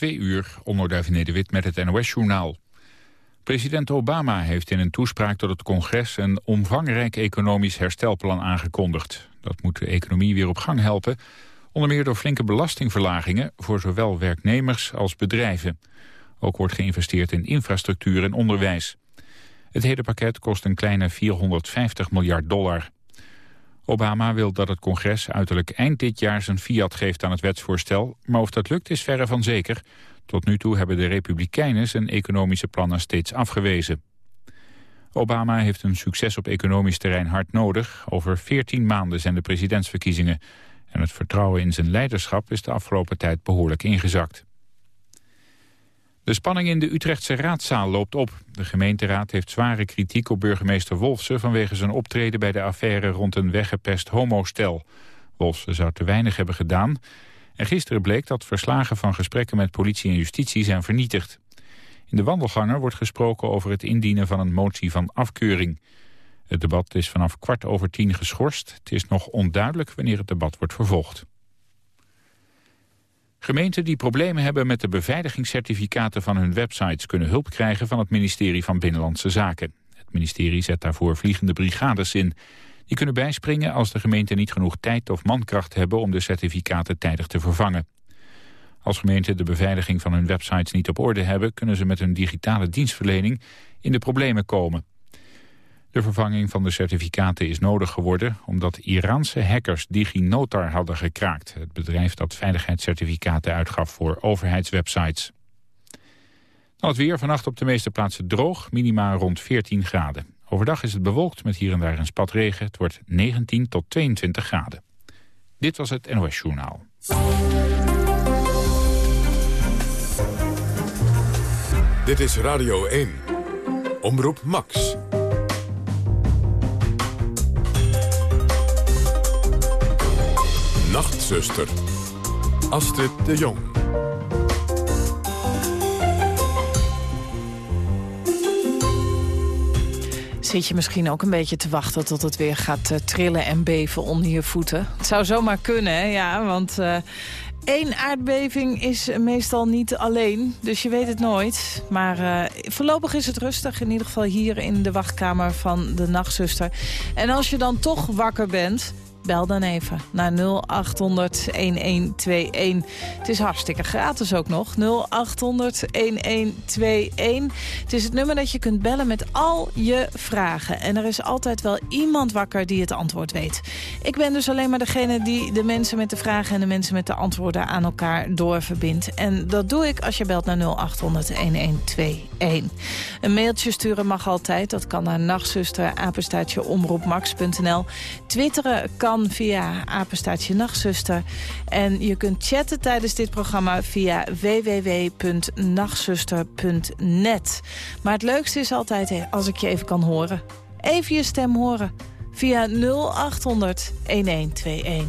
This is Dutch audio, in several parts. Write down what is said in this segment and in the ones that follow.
Twee uur, onderduif Nederwit met het NOS-journaal. President Obama heeft in een toespraak tot het congres... een omvangrijk economisch herstelplan aangekondigd. Dat moet de economie weer op gang helpen... onder meer door flinke belastingverlagingen... voor zowel werknemers als bedrijven. Ook wordt geïnvesteerd in infrastructuur en onderwijs. Het hele pakket kost een kleine 450 miljard dollar. Obama wil dat het congres uiterlijk eind dit jaar zijn fiat geeft aan het wetsvoorstel, maar of dat lukt is verre van zeker. Tot nu toe hebben de Republikeinen zijn economische plannen steeds afgewezen. Obama heeft een succes op economisch terrein hard nodig. Over 14 maanden zijn de presidentsverkiezingen. En het vertrouwen in zijn leiderschap is de afgelopen tijd behoorlijk ingezakt. De spanning in de Utrechtse raadzaal loopt op. De gemeenteraad heeft zware kritiek op burgemeester Wolfsen... vanwege zijn optreden bij de affaire rond een weggepest homostel. Wolfsen zou te weinig hebben gedaan. En gisteren bleek dat verslagen van gesprekken met politie en justitie zijn vernietigd. In de wandelganger wordt gesproken over het indienen van een motie van afkeuring. Het debat is vanaf kwart over tien geschorst. Het is nog onduidelijk wanneer het debat wordt vervolgd. Gemeenten die problemen hebben met de beveiligingscertificaten van hun websites kunnen hulp krijgen van het ministerie van Binnenlandse Zaken. Het ministerie zet daarvoor vliegende brigades in. Die kunnen bijspringen als de gemeenten niet genoeg tijd of mankracht hebben om de certificaten tijdig te vervangen. Als gemeenten de beveiliging van hun websites niet op orde hebben, kunnen ze met hun digitale dienstverlening in de problemen komen. De vervanging van de certificaten is nodig geworden... omdat Iraanse hackers DigiNotar hadden gekraakt. Het bedrijf dat veiligheidscertificaten uitgaf voor overheidswebsites. Dan het weer vannacht op de meeste plaatsen droog, minimaal rond 14 graden. Overdag is het bewolkt met hier en daar een spatregen. Het wordt 19 tot 22 graden. Dit was het NOS Journaal. Dit is Radio 1. Omroep Max. Nachtzuster. Astrid de Jong. Zit je misschien ook een beetje te wachten tot het weer gaat uh, trillen en beven onder je voeten? Het zou zomaar kunnen, hè? ja, want... Uh, Eén aardbeving is meestal niet alleen, dus je weet het nooit. Maar uh, voorlopig is het rustig, in ieder geval hier in de wachtkamer van de nachtzuster. En als je dan toch wakker bent, Bel dan even naar 0800-1121. Het is hartstikke gratis ook nog. 0800-1121. Het is het nummer dat je kunt bellen met al je vragen. En er is altijd wel iemand wakker die het antwoord weet. Ik ben dus alleen maar degene die de mensen met de vragen... en de mensen met de antwoorden aan elkaar doorverbindt. En dat doe ik als je belt naar 0800-1121. Een mailtje sturen mag altijd. Dat kan naar nachtzuster, omroepmax.nl. Twitteren kan via apenstaatje nachtzuster. En je kunt chatten tijdens dit programma via www.nachtzuster.net. Maar het leukste is altijd als ik je even kan horen. Even je stem horen via 0800 1121.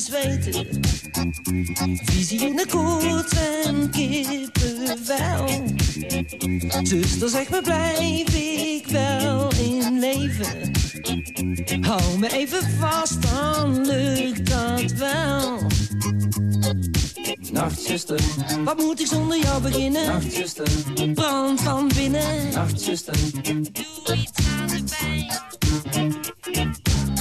zweten. Visie in de koorts en kippenvel. Zuster, zeg me, blijf ik wel in leven? Hou me even vast, dan lukt dat wel. Nachtzuster, wat moet ik zonder jou beginnen? Nachtzuster, brand van binnen. Nachtzuster, doe iets aan de pijn.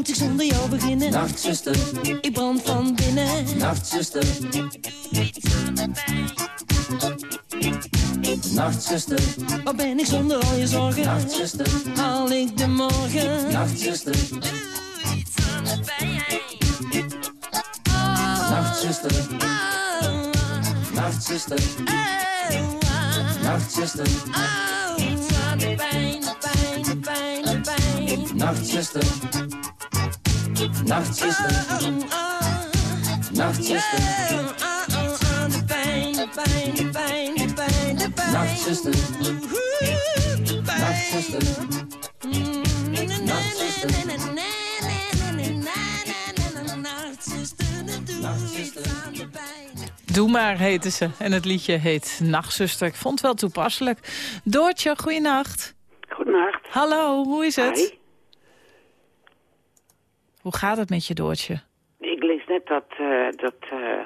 Moet ik zonder jou beginnen? Nachtzuster, ik brand van binnen. Nachtzuster, doe iets aan de pijn. Nachtzuster, waar ben ik zonder al je zorgen? Nachtzuster, haal ik de morgen? Nachtzuster, doe iets aan de pijn. Nachtzuster, Nachtzuster, Nachtzuster, iets aan de pijn, de pijn, de pijn, de pijn. Nachtzuster, Nachtzuster, Nachtzuster, de pijn, de pijn, de pijn, de pijn, de pijn. Nachtzuster, Nachtzuster, Nachtzuster. Doe maar, heette ze. En het liedje heet Nachtzuster. Ik vond het wel toepasselijk. Doortje, goeienacht. Goedenacht. Hallo, hoe is het? Hi. Hoe gaat het met je, Doortje? Ik lees net dat, eh dat eh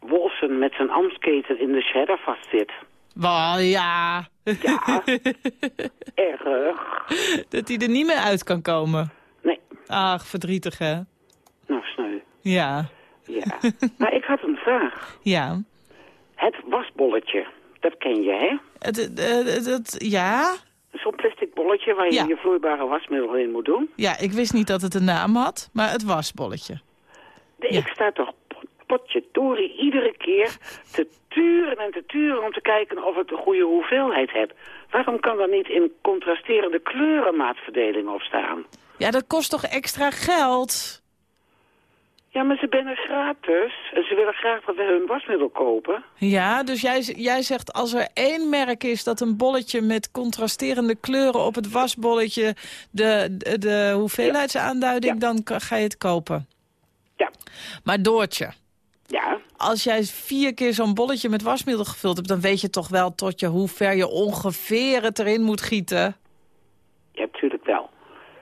Wolfsen met zijn amsketen in de shredder vastzit. Wel, ja. Ja, erg. Dat hij er niet meer uit kan komen. Nee, Ach, verdrietig, hè? nou sneu. Ja. Ja. maar ik had een vraag. Ja. Het wasbolletje, dat ken je, hè? Het, het, het- het- ja? Zo'n plastic waar je Ja. je vloeibare wasmiddel in moet doen. Ja, ik wist niet dat het een naam had, maar het wasbolletje. Ja. Ik sta toch pot- potje toren iedere keer te turen en te turen om te kijken of ik de goede hoeveelheid heb. Waarom kan er niet in contrasterende kleurenmaatverdeling op staan? Ja, dat kost toch extra geld? Ja, maar ze binnen gratis. En ze willen graag dat we hun wasmiddel kopen. Ja, dus jij, jij zegt als er één merk is dat een bolletje met contrasterende kleuren op het wasbolletje de, de, de hoeveelheidsaanduiding, Ja. dan ga je het kopen. Ja. Maar Doortje, Ja, als jij vier keer zo'n bolletje met wasmiddel gevuld hebt, dan weet je toch wel tot je hoe ver je ongeveer het erin moet gieten. ja, natuurlijk wel.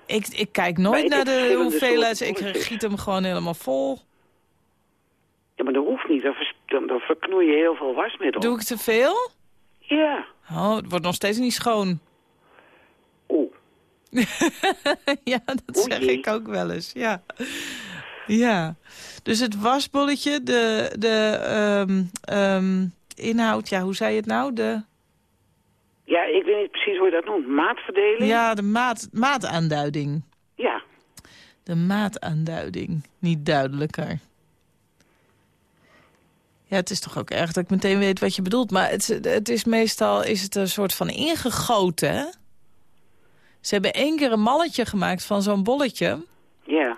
Ik, ik kijk nooit naar de hoeveelheid, ik giet hem gewoon helemaal vol. Ja, maar dat hoeft niet. Dan, vers- dan, dan verknoei je heel veel wasmiddel. Doe ik te veel? Ja. Oh, het wordt nog steeds niet schoon. Oeh. ja, dat Oei. zeg ik ook wel eens, ja. Ja, dus het wasbolletje, de, de ehm, ehm, inhoud, ja, hoe zei je het nou? De, Ja, ik weet niet precies hoe je dat noemt. Maatverdeling? ja, de maat, maataanduiding. Ja. De maataanduiding, niet duidelijker. Ja, het is toch ook erg dat ik meteen weet wat je bedoelt. Maar het, is- het is meestal is het een soort van ingegoten, hè? Ze hebben één keer een malletje gemaakt van zo'n bolletje. Ja.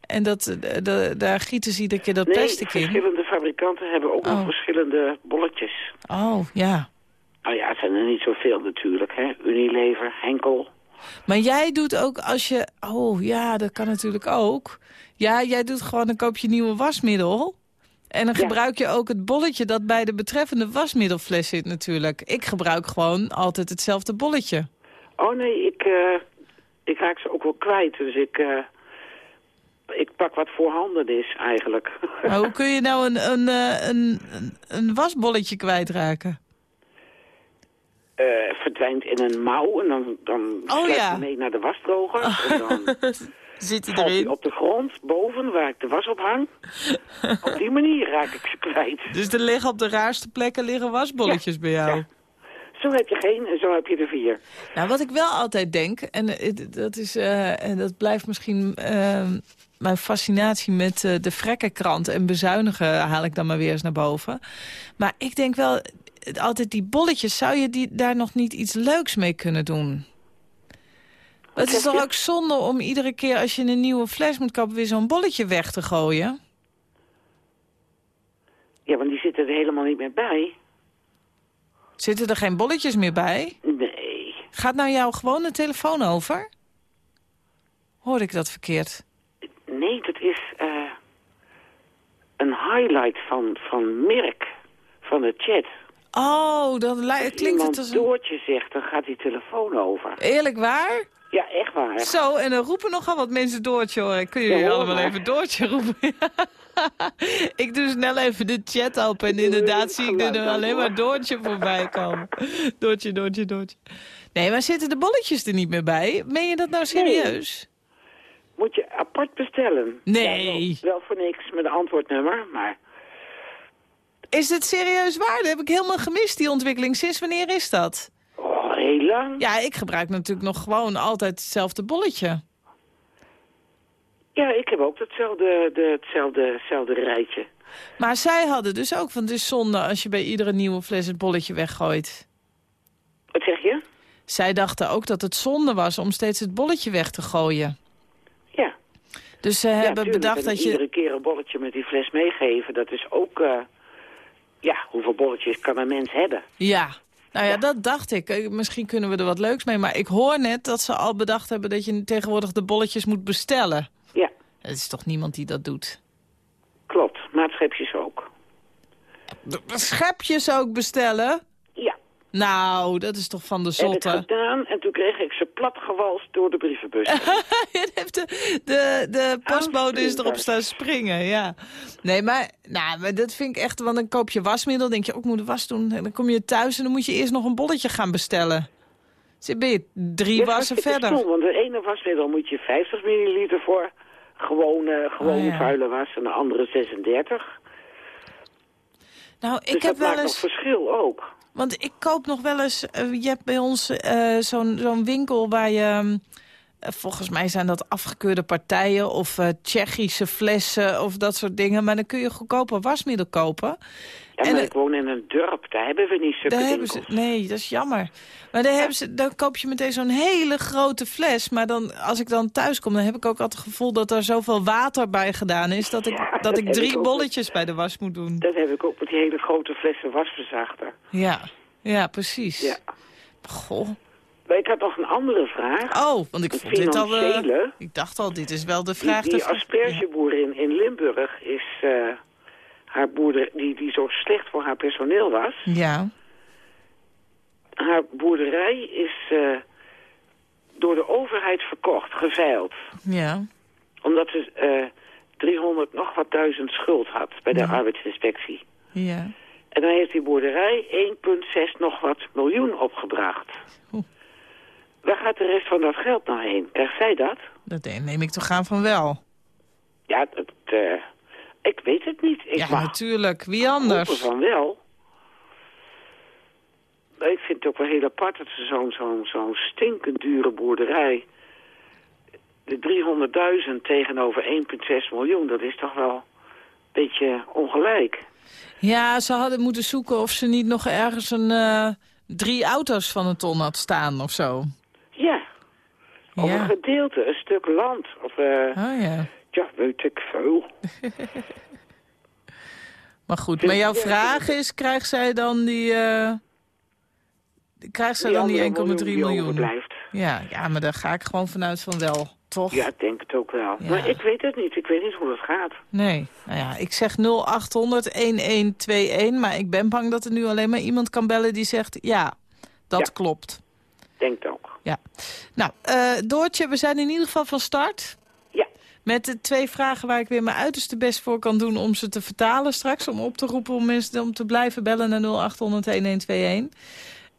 En dat, de, de- daar gieten ze iedere keer dat Nee, plastic in. verschillende fabrikanten hebben ook nog Oh. verschillende bolletjes. Oh, ja. Nou ja, het zijn er niet zoveel natuurlijk, hè. Unilever, Henkel. Maar jij doet ook als je... Oh, ja, dat kan natuurlijk ook. Ja, jij doet gewoon, dan koop je nieuwe wasmiddel. En dan Ja. gebruik je ook het bolletje dat bij de betreffende wasmiddelfles zit natuurlijk. Ik gebruik gewoon altijd hetzelfde bolletje. Oh nee, ik, eh, ik raak ze ook wel kwijt. Dus ik, eh, ik pak wat voorhanden is eigenlijk. Maar hoe kun je nou een, een, eh, een, een, een wasbolletje kwijtraken? Eh, verdwijnt in een mouw en dan, dan Oh, ja. hij mee naar de wasdroger. En dan Zit hij erin? op de grond, boven, waar ik de was op hang. op die manier raak ik ze kwijt. Dus er liggen op de raarste plekken liggen wasbolletjes bij jou. Ja. Zo heb je geen en zo heb je er vier. Nou, wat ik wel altijd denk, en dat, is, en dat blijft misschien eh, mijn fascinatie met uh, de vrekkenkrant en bezuinigen haal ik dan maar weer eens naar boven. Maar ik denk wel, altijd die bolletjes, zou je die, daar nog niet iets leuks mee kunnen doen? Het is toch ook zonde om iedere keer als je een nieuwe fles moet kopen... weer zo'n bolletje weg te gooien? Ja, want die zitten er helemaal niet meer bij. Zitten er geen bolletjes meer bij? Nee. Gaat nou jouw gewone telefoon over? Hoor ik dat verkeerd? Nee, dat is uh, een highlight van, van Merk, van de chat. Oh, dan klinkt het als een... Doortje zegt, dan gaat die telefoon over. Eerlijk waar? Ja, echt waar. Zo, en dan roepen nogal wat mensen Doortje hoor. Kun jullie Ja, allemaal maar. even Doortje roepen? ik doe snel even de chat open en inderdaad zie ik er alleen maar Doortje voorbij komen. Doortje, Doortje, Doortje. Nee, maar zitten de bolletjes er niet meer bij? Meen je dat nou serieus? Moet je apart bestellen. Nee. Ja, wel, wel voor niks met een antwoordnummer, maar... Is het serieus waar? Dat heb ik helemaal gemist, die ontwikkeling. Sinds wanneer is dat? Oh, heel lang. Ja, ik gebruik natuurlijk nog gewoon altijd hetzelfde bolletje. Ja, ik heb ook hetzelfde, de, hetzelfde, hetzelfde rijtje. Maar zij hadden dus ook van, het is zonde als je bij iedere nieuwe fles het bolletje weggooit. Wat zeg je? Zij dachten ook dat het zonde was om steeds het bolletje weg te gooien. Ja. Dus ze ja, hebben tuurlijk. bedacht dat je... iedere keer een bolletje met die fles meegeven, dat is ook... eh, ja, hoeveel bolletjes kan een mens hebben? Ja, nou ja, dat dacht ik. Eh, Misschien kunnen we er wat leuks mee. Maar ik hoor net dat ze al bedacht hebben dat je tegenwoordig de bolletjes moet bestellen. Ja, Er is toch niemand die dat doet? klopt. Maatschepjes ook. De schepjes ook bestellen? Nou, dat is toch van de Heb ik zotte. gedaan en toen kreeg ik ze platgewalst door de brievenbus. De, de, de postbode is erop staan springen, ja. Nee, maar, nou, maar dat vind ik echt... Want dan koop je wasmiddel, denk je, ook moet de was doen. En dan kom je thuis en dan moet je eerst nog een bolletje gaan bestellen. Zit ben je drie Ja, wassen verder. stom, want de ene wasmiddel moet je 50 milliliter voor gewone, gewone Oh, ja. vuile was en de andere 36. Nou, ik dus heb dat wel maakt eens... nog verschil ook. Want ik koop nog wel eens... eh, je hebt bij ons eh, zo'n winkel waar je... hm, eh, volgens mij zijn dat afgekeurde partijen of Tsjechische flessen of dat soort dingen. Maar dan kun je goedkoper wasmiddel kopen. Ja, En maar ik woon in een dorp, daar hebben we niet zulke Daar hebben ze, winkels. nee, dat is jammer. Maar daar hebben ze, dan koop je meteen zo'n hele grote fles. Maar dan, als ik dan thuis kom, dan heb ik ook altijd het gevoel... dat er zoveel water bij gedaan is... dat ik, Ja, dat dat ik drie ik bolletjes bij de was moet doen. Dat heb ik ook met die hele grote flessen wasverzachter. Ja, ja precies. Ja. Goh. Maar ik had nog een andere vraag. Oh, want ik vond dit al... eh, ik dacht al, dit is wel de vraag... die aspergeboer in, in Limburg is... eh, die, die zo slecht voor haar personeel was. Ja, Haar boerderij is eh, door de overheid verkocht, geveild. ja. Omdat ze eh 300 nog wat duizend schuld had bij de arbeidsinspectie. Ja. En dan heeft die boerderij 1,6 nog wat miljoen opgebracht. Oeh. Waar gaat de rest van dat geld nou heen? Krijgt zij dat? Dat neem ik toch aan van wel. Ja, dat, eh, ik weet het niet. Ik ja, natuurlijk. Wie anders? van wel. Maar ik vind het ook wel heel apart dat ze zo'n zo'n zo'n stinkend dure boerderij... De 300.000 tegenover 1,6 miljoen, dat is toch wel een beetje ongelijk. Ja, ze hadden moeten zoeken of ze niet nog ergens een... eh, drie auto's van een ton had staan of zo. Ja, of Ja. een gedeelte, een stuk land. Of, eh, Oh ja. Ja, weet ik veel. Maar goed, maar jouw vraag is, krijgt zij dan die... eh krijgt zij dan die 1,3 andere die miljoen? overblijft. Ja, ja, maar daar ga ik gewoon vanuit van wel, toch? Ja, ik denk het ook wel. Ja. Maar ik weet het niet. Ik weet niet hoe dat gaat. Nee, nou ja, ik zeg 0800-1121, maar ik ben bang dat er nu alleen maar iemand kan bellen die zegt... ja, dat Ja. klopt. Denk het ook. Ja. Nou, eh, Doortje, we zijn in ieder geval van start. Met de twee vragen waar ik weer mijn uiterste best voor kan doen... om ze te vertalen straks, om op te roepen om mensen om te blijven bellen naar 0800-1121.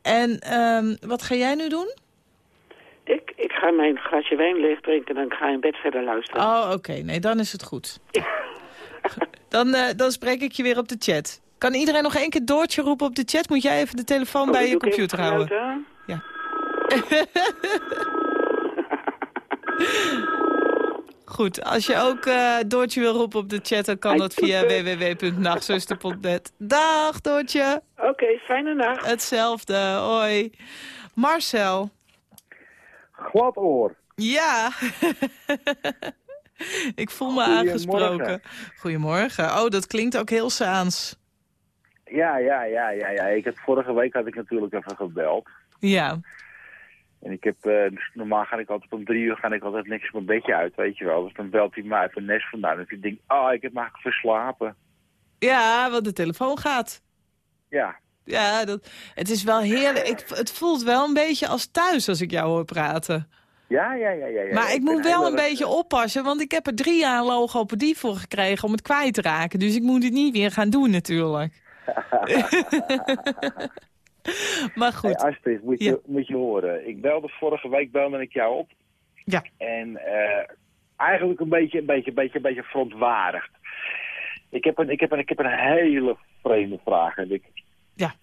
En ehm, wat ga jij nu doen? Ik, ik ga mijn glaasje wijn leeg drinken en dan ga ik in bed verder luisteren. Oh, oké. Nee, dan is het goed. dan, eh, dan spreek ik je weer op de chat. Kan iedereen nog één keer Doortje roepen op de chat? Moet jij even de telefoon Oh, bij je computer houden? Ja. Goed, als je ook eh, Doortje wil roepen op de chat... dan kan Hij dat via www.nachtzuster.net. Dag, Doortje. Oké, fijne nacht. Hetzelfde, hoi. Marcel. Gladoor. Ja. Ik voel me Goedemorgen. aangesproken. Goedemorgen. Oh, dat klinkt ook heel Saans. Ja, ja, ja, ja, ja. Ik heb, vorige week had ik natuurlijk even gebeld. Ja. En ik heb, eh, dus normaal ga ik altijd om drie uur ga ik altijd niks mijn bedje uit, weet je wel. Dus dan belt hij me uit mijn nest vandaan. En ik denk, ah, ik heb me eigenlijk verslapen. Ja, want de telefoon gaat. Ja, Ja, dat, het is wel heerlijk. Ik, het voelt wel een beetje als thuis als ik jou hoor praten. ja, ja, ja. ja, ja. Maar ik moet wel een erg- beetje oppassen, want ik heb er drie jaar logopedie voor gekregen om het kwijt te raken. Dus ik moet het niet weer gaan doen natuurlijk. maar Hey, goed. Astrid, moet je, Ja. moet je horen. Ik belde vorige week belde ik jou op. Ja. En eh, eigenlijk een beetje, een beetje, een beetje, een beetje verontwaardigd. Ik heb een, ik heb een, ik heb een hele vreemde vraag. heb ik. Ja.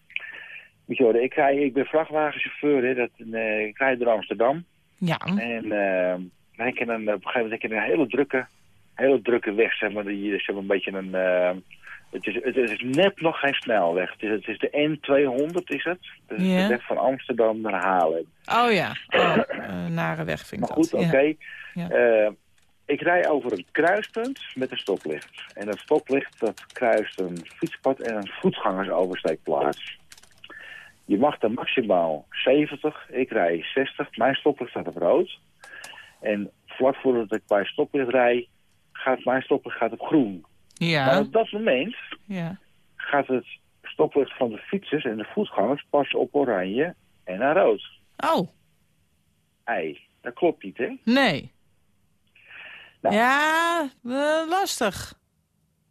Moet je horen, ik, rij, ik ben vrachtwagenchauffeur. Hè, dat, eh, ik rijd door Amsterdam. Ja. En eh, ik in een, op een gegeven moment ik een hele drukke, hele drukke weg. Zeg maar, die is zeg maar een beetje een... het, is, het is net nog geen snelweg. Het is, het is de N200 is het. Ja. de weg van Amsterdam naar Haarlem. Oh ja. Oh, eh, nare weg vind ik Maar goed, oké. Ja. Eh, ik rij over een kruispunt met een stoplicht. En dat stoplicht dat kruist een fietspad en een voetgangersoversteekplaats. Je mag er maximaal 70, ik rij 60. Mijn stoplicht staat op rood. En vlak voordat ik bij stoplicht rij, gaat mijn stoplicht gaat op groen. Maar Ja. op dat moment ja. gaat het stoplicht van de fietsers en de voetgangers pas op oranje en naar rood. Oh, Ei, dat klopt niet, hè? nee. Nou. Ja, eh, lastig.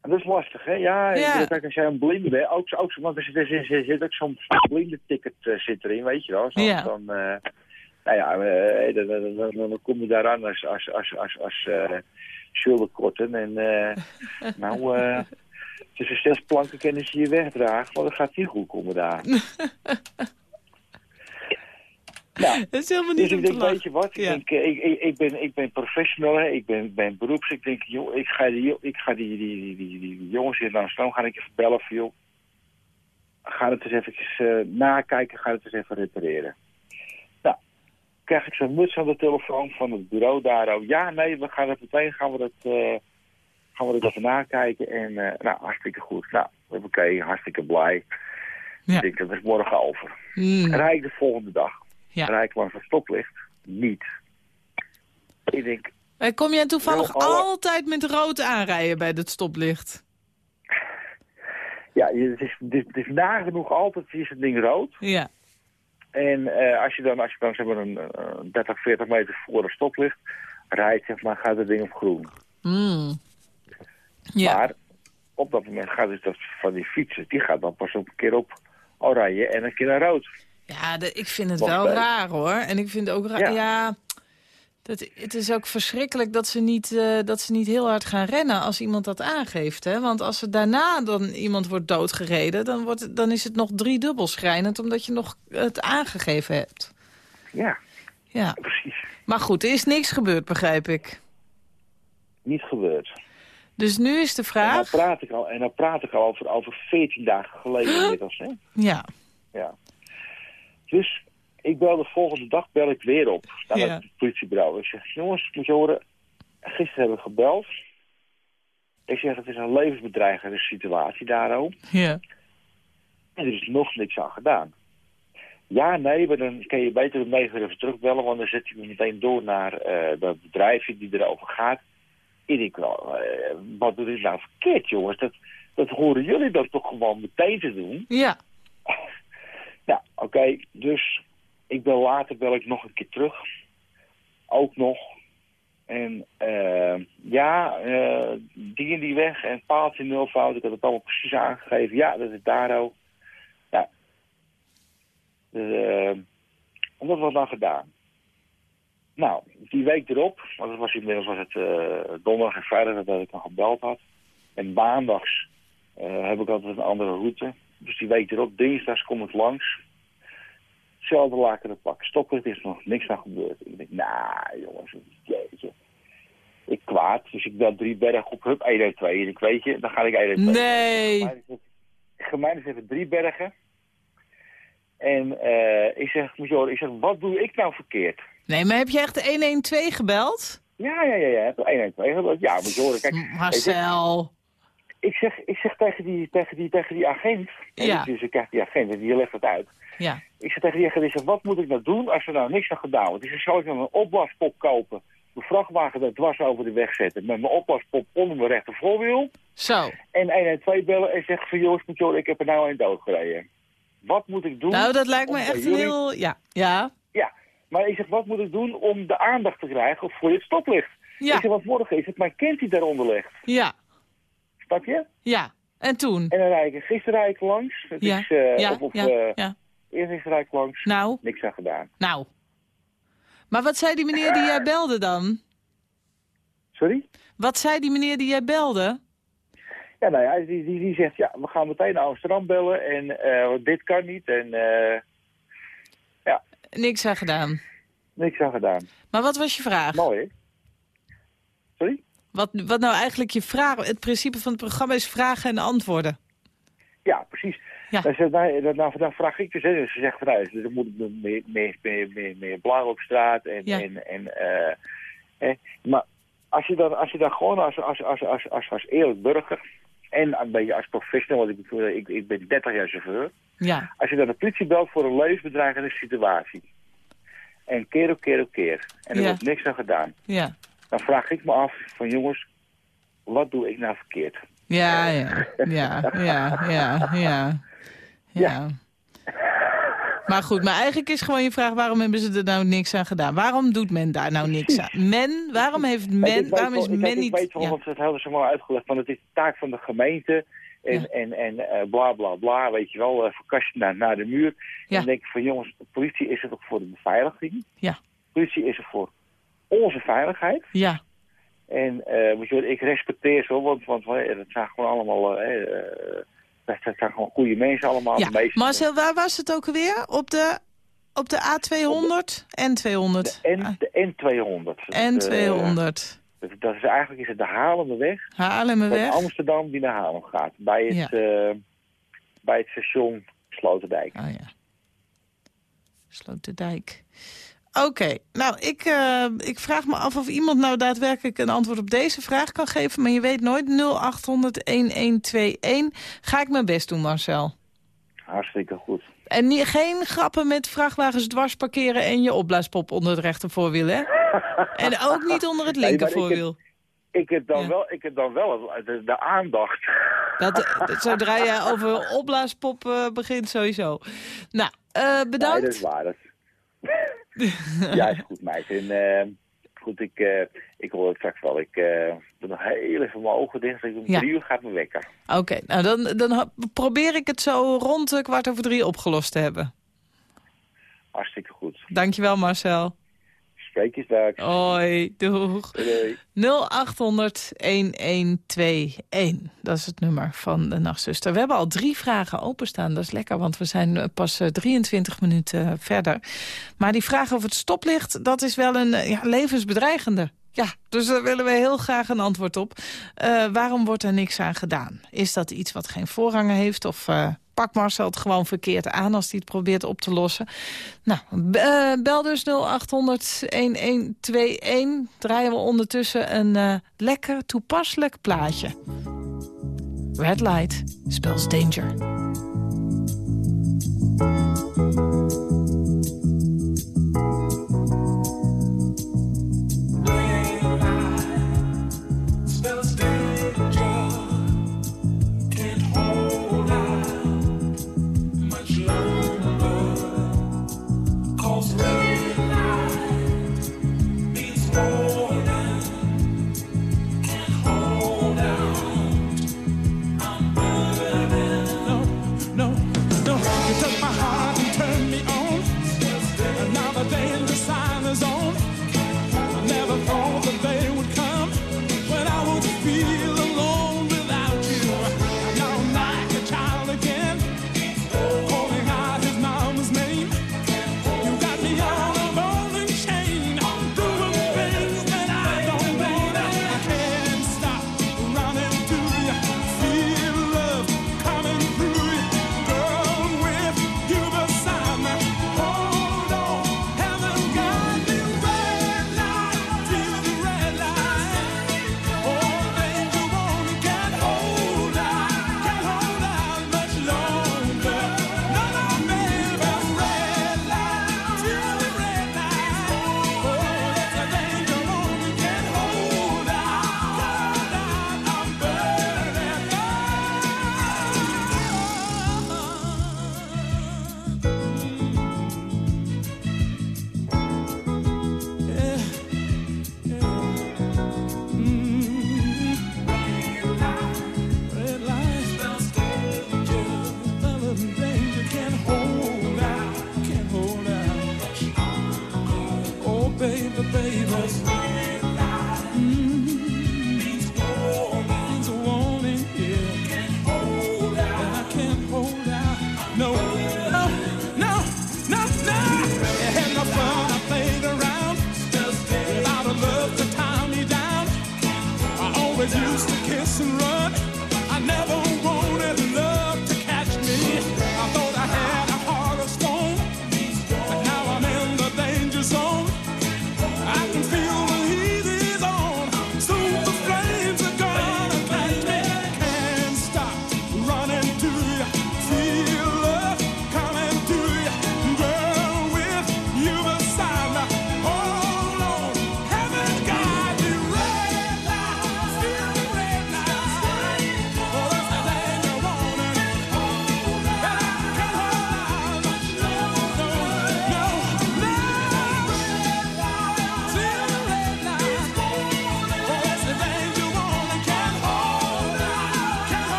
Dat is lastig, hè? Ja, Ja. kijk, als jij een blinde bent, ook, ook, want er zit, er zit, er zit ook zo'n blinde ticket eh, zit erin, weet je wel. Zo, Ja. Dan, nou ja, eh, dan, dan, dan, kom je daaraan als, als, als, als, als uh, schuldenkorten. En uh, nou, tussen zes planken kunnen ze je wegdragen, maar dat gaat niet goed komen daar. Nou, Dat is helemaal niet dus ik denk, weet je wat, ik, Ja. denk, eh, ik, ik, ik, ben, ik ben professional, hè. ik ben, ben beroeps. Ik denk, joh, ik ga die, ik ga die, die, die, die, jongens hier naar Amsterdam, ga ik even bellen van, joh, ga het eens eventjes uh, nakijken, ga het eens even repareren. Krijg ik zo'n muts aan de telefoon van het bureau daar. Oh, ja, nee, we gaan het meteen, gaan we dat, uh, gaan we dat even nakijken. En, uh, nou, hartstikke goed. Nou, oké, okay, hartstikke blij. Ja. Ik denk, dat is morgen over. Mm. Rij ik de volgende dag. Ja. Rij ik langs het stoplicht? Niet. Ik denk, Eh, Kom jij toevallig alle- altijd met rood aanrijden bij dat stoplicht? ja, het is, het is, het is nagenoeg altijd is het ding rood. Ja. En eh, als je dan, als je dan zeg maar een eh, 30, 40 meter voor het stoplicht rijdt, zeg maar, gaat het ding op groen. Mm. Ja. Maar op dat moment gaat dus dat van die fietsen, die gaat dan pas op een keer op oranje en een keer naar rood. Ja, de- ik vind het wel bij. raar hoor. En ik vind ook raar. Ja. Ja. Dat, het is ook verschrikkelijk dat ze, niet, eh, dat ze niet heel hard gaan rennen als iemand dat aangeeft. Hè? Want als er daarna dan iemand wordt doodgereden, dan, wordt dan is het nog driedubbel schrijnend omdat je nog het aangegeven hebt. Ja, Ja. precies. Maar goed, er is niks gebeurd, begrijp ik. Niet gebeurd. Dus nu is de En dan vraag... praat ik al, en dan praat ik al over, over 14 dagen geleden inmiddels. Hè? Ja. Ja. Dus ik bel de volgende dag bel ik weer op naar Ja. het politiebureau. Ik zeg, jongens, moet je horen, gisteren hebben we gebeld. Ik zeg, het is een levensbedreigende situatie daar ook. Ja. En er is nog niks aan gedaan. Ja, nee, maar dan kan je beter om negen uur even terugbellen, want dan zet je me meteen door naar eh dat bedrijf die erover gaat. Ik denk wel, eh, wat doe ik nou verkeerd, jongens? Dat, dat horen jullie dan toch gewoon meteen te doen? Ja. Ja, oké. Dus ik bel later bel ik nog een keer terug. Ook nog. En eh, ja, eh, die en die weg en paaltje nulfout. Ik had het allemaal precies aangegeven. Ja, dat is daar ook. Ja. En wat was dan gedaan? Nou, die week erop, want het was inmiddels was het donderdag en vrijdag dat ik nog gebeld had. En maandags heb ik altijd een andere route. Dus die weet erop, dinsdags kom ik langs. Hetzelfde laken pak. Stoplicht is nog niks aan gebeurd. Ik denk, nou jongens, jeetje. Ik kwaad, dus ik bel drie bergen op, hup, 102. En ik weet je, dan ga ik 102. Nee. Gemeen is even drie bergen. En eh, ik zeg, Major, ik zeg, wat doe ik nou verkeerd? Nee, maar heb je echt 112 gebeld? Ja, ja, ja, ja. Ik heb 112 gebeld. Ja, Major, kijk. Marcel. Ik zeg, ik zeg tegen, die, tegen, die, tegen die agent, Ja. dus ik krijg die agent en die legt het uit. Ja. Ik zeg tegen die zeg, wat moet ik nou doen als er nou niks aan gedaan wordt? Ik zeg, zal ik dan een opblaspop kopen, mijn vrachtwagen daar dwars over de weg zetten, met mijn opblaspop onder mijn rechter voorwiel Zo. en 112 bellen en zeggen van, jongens, Major, ik heb er nou een doodgereden. Wat moet ik doen? Nou, dat lijkt me echt jullie- heel... Ja. Ja. Ja, maar ik zeg, wat moet ik doen om de aandacht te krijgen voor dit stoplicht? Ja. Ik zeg, wat morgen is het mijn kind die daaronder ligt. Ja. Snap je? Ja. En toen? En dan rijd ik, gisteren rijd ik langs. Het Ja. is, eh, Ja. of, of, Ja. eh, Ja. Ik langs. Nou. Niks aan gedaan. Nou. Maar wat zei die meneer die jij belde dan? Sorry? Wat zei die meneer die jij belde? Ja, nou ja, die, die, die zegt, ja, we gaan meteen naar Amsterdam bellen en eh, dit kan niet en eh, Niks aan gedaan. niks aan gedaan. Maar wat was je vraag? Mooi, hè? Sorry? Wat, wat nou eigenlijk je vraag... Het principe van het programma is vragen en antwoorden. Ja, precies. Ja. Nou, vraag ik dus, hè, ze zegt van, nou, dus er moet meer, meer, meer, meer, meer blauw op straat en, Ja. en, en eh, hè, maar als je dan, als je dan gewoon als, als, als, als, als, als eerlijk burger en een beetje als professional, want ik, ik, ik ben 30 jaar chauffeur, Ja. Als je dan de politie belt voor een levensbedreigende situatie. En keer op keer op keer. En er Ja. wordt niks aan gedaan. Ja. Dan vraag ik me af van jongens, wat doe ik nou verkeerd? Ja, ja, ja, ja, ja, ja. Ja. Maar goed, maar eigenlijk is gewoon je vraag... waarom hebben ze er nou niks aan gedaan? Waarom doet men daar nou niks aan? Men, waarom heeft Ik men, waarom is ik- men ik niet... weet wel, want het hadden ze maar uitgelegd. Want het is de taak van de gemeente. En, Ja. en, en eh, bla bla bla, weet je wel, uh, verkast je naar, naar de muur. Ja. En dan denk ik van jongens, de politie is er toch voor de beveiliging? Ja. politie is er voor onze veiligheid. Ja, En eh, moet je weten, ik respecteer ze, want, want eh, dat zijn gewoon allemaal, eh, eh, dat dat zijn gewoon goede mensen allemaal. ja. De Marcel, waar was het ook alweer? Op de, op de A200 en 200? En de N200. En Dat, eh, 200. dat, is eigenlijk is het de Haarlemmerweg van Haarlemmerweg? Amsterdam die naar Haarlem gaat. Bij het, Ja. eh, bij het station Sloterdijk. Oh ja. Sloterdijk. Oké, nou, ik, eh, ik vraag me af of iemand nou daadwerkelijk een antwoord op deze vraag kan geven. Maar je weet nooit, 0800-1121. Ga ik mijn best doen, Marcel. Hartstikke goed. En nie- geen grappen met vrachtwagens dwars parkeren en je opblaaspop onder het rechtervoorwiel, hè? en ook niet onder het Nee, maar ik heb- linkervoorwiel. Ik heb dan Ja. wel, ik heb dan wel de, de aandacht. Dat, dat, zodra je over opblaaspop eh, begint, sowieso. Nou, eh, bedankt. Nee, dat is waar. Dat... ja, is goed, meid. En, eh, goed, ik, eh, ik hoor het straks wel. Ik eh doe nog heel even mijn ogen dicht. Om Ja. drie uur gaat me wekken. Oké, nou dan, dan probeer ik het zo rond de kwart over drie opgelost te hebben. Hartstikke goed. Dankjewel Marcel. Spreek je straks. Hoi, doeg. Doei. 0800-1121. Dat is het nummer van de nachtzuster. We hebben al drie vragen openstaan. Dat is lekker, want we zijn eh, pas eh, 23 minuten verder. Maar die vraag over het stoplicht, dat is wel een eh, ja, levensbedreigende. Ja, dus daar willen we heel graag een antwoord op. Eh, waarom wordt er niks aan gedaan? Is dat iets wat geen voorrang heeft? Of uh, pakt Marcel het gewoon verkeerd aan als hij het probeert op te lossen? Nou, uh, bel dus 0800-1121. Draaien we ondertussen een lekker toepasselijk plaatje. Red Light spells danger.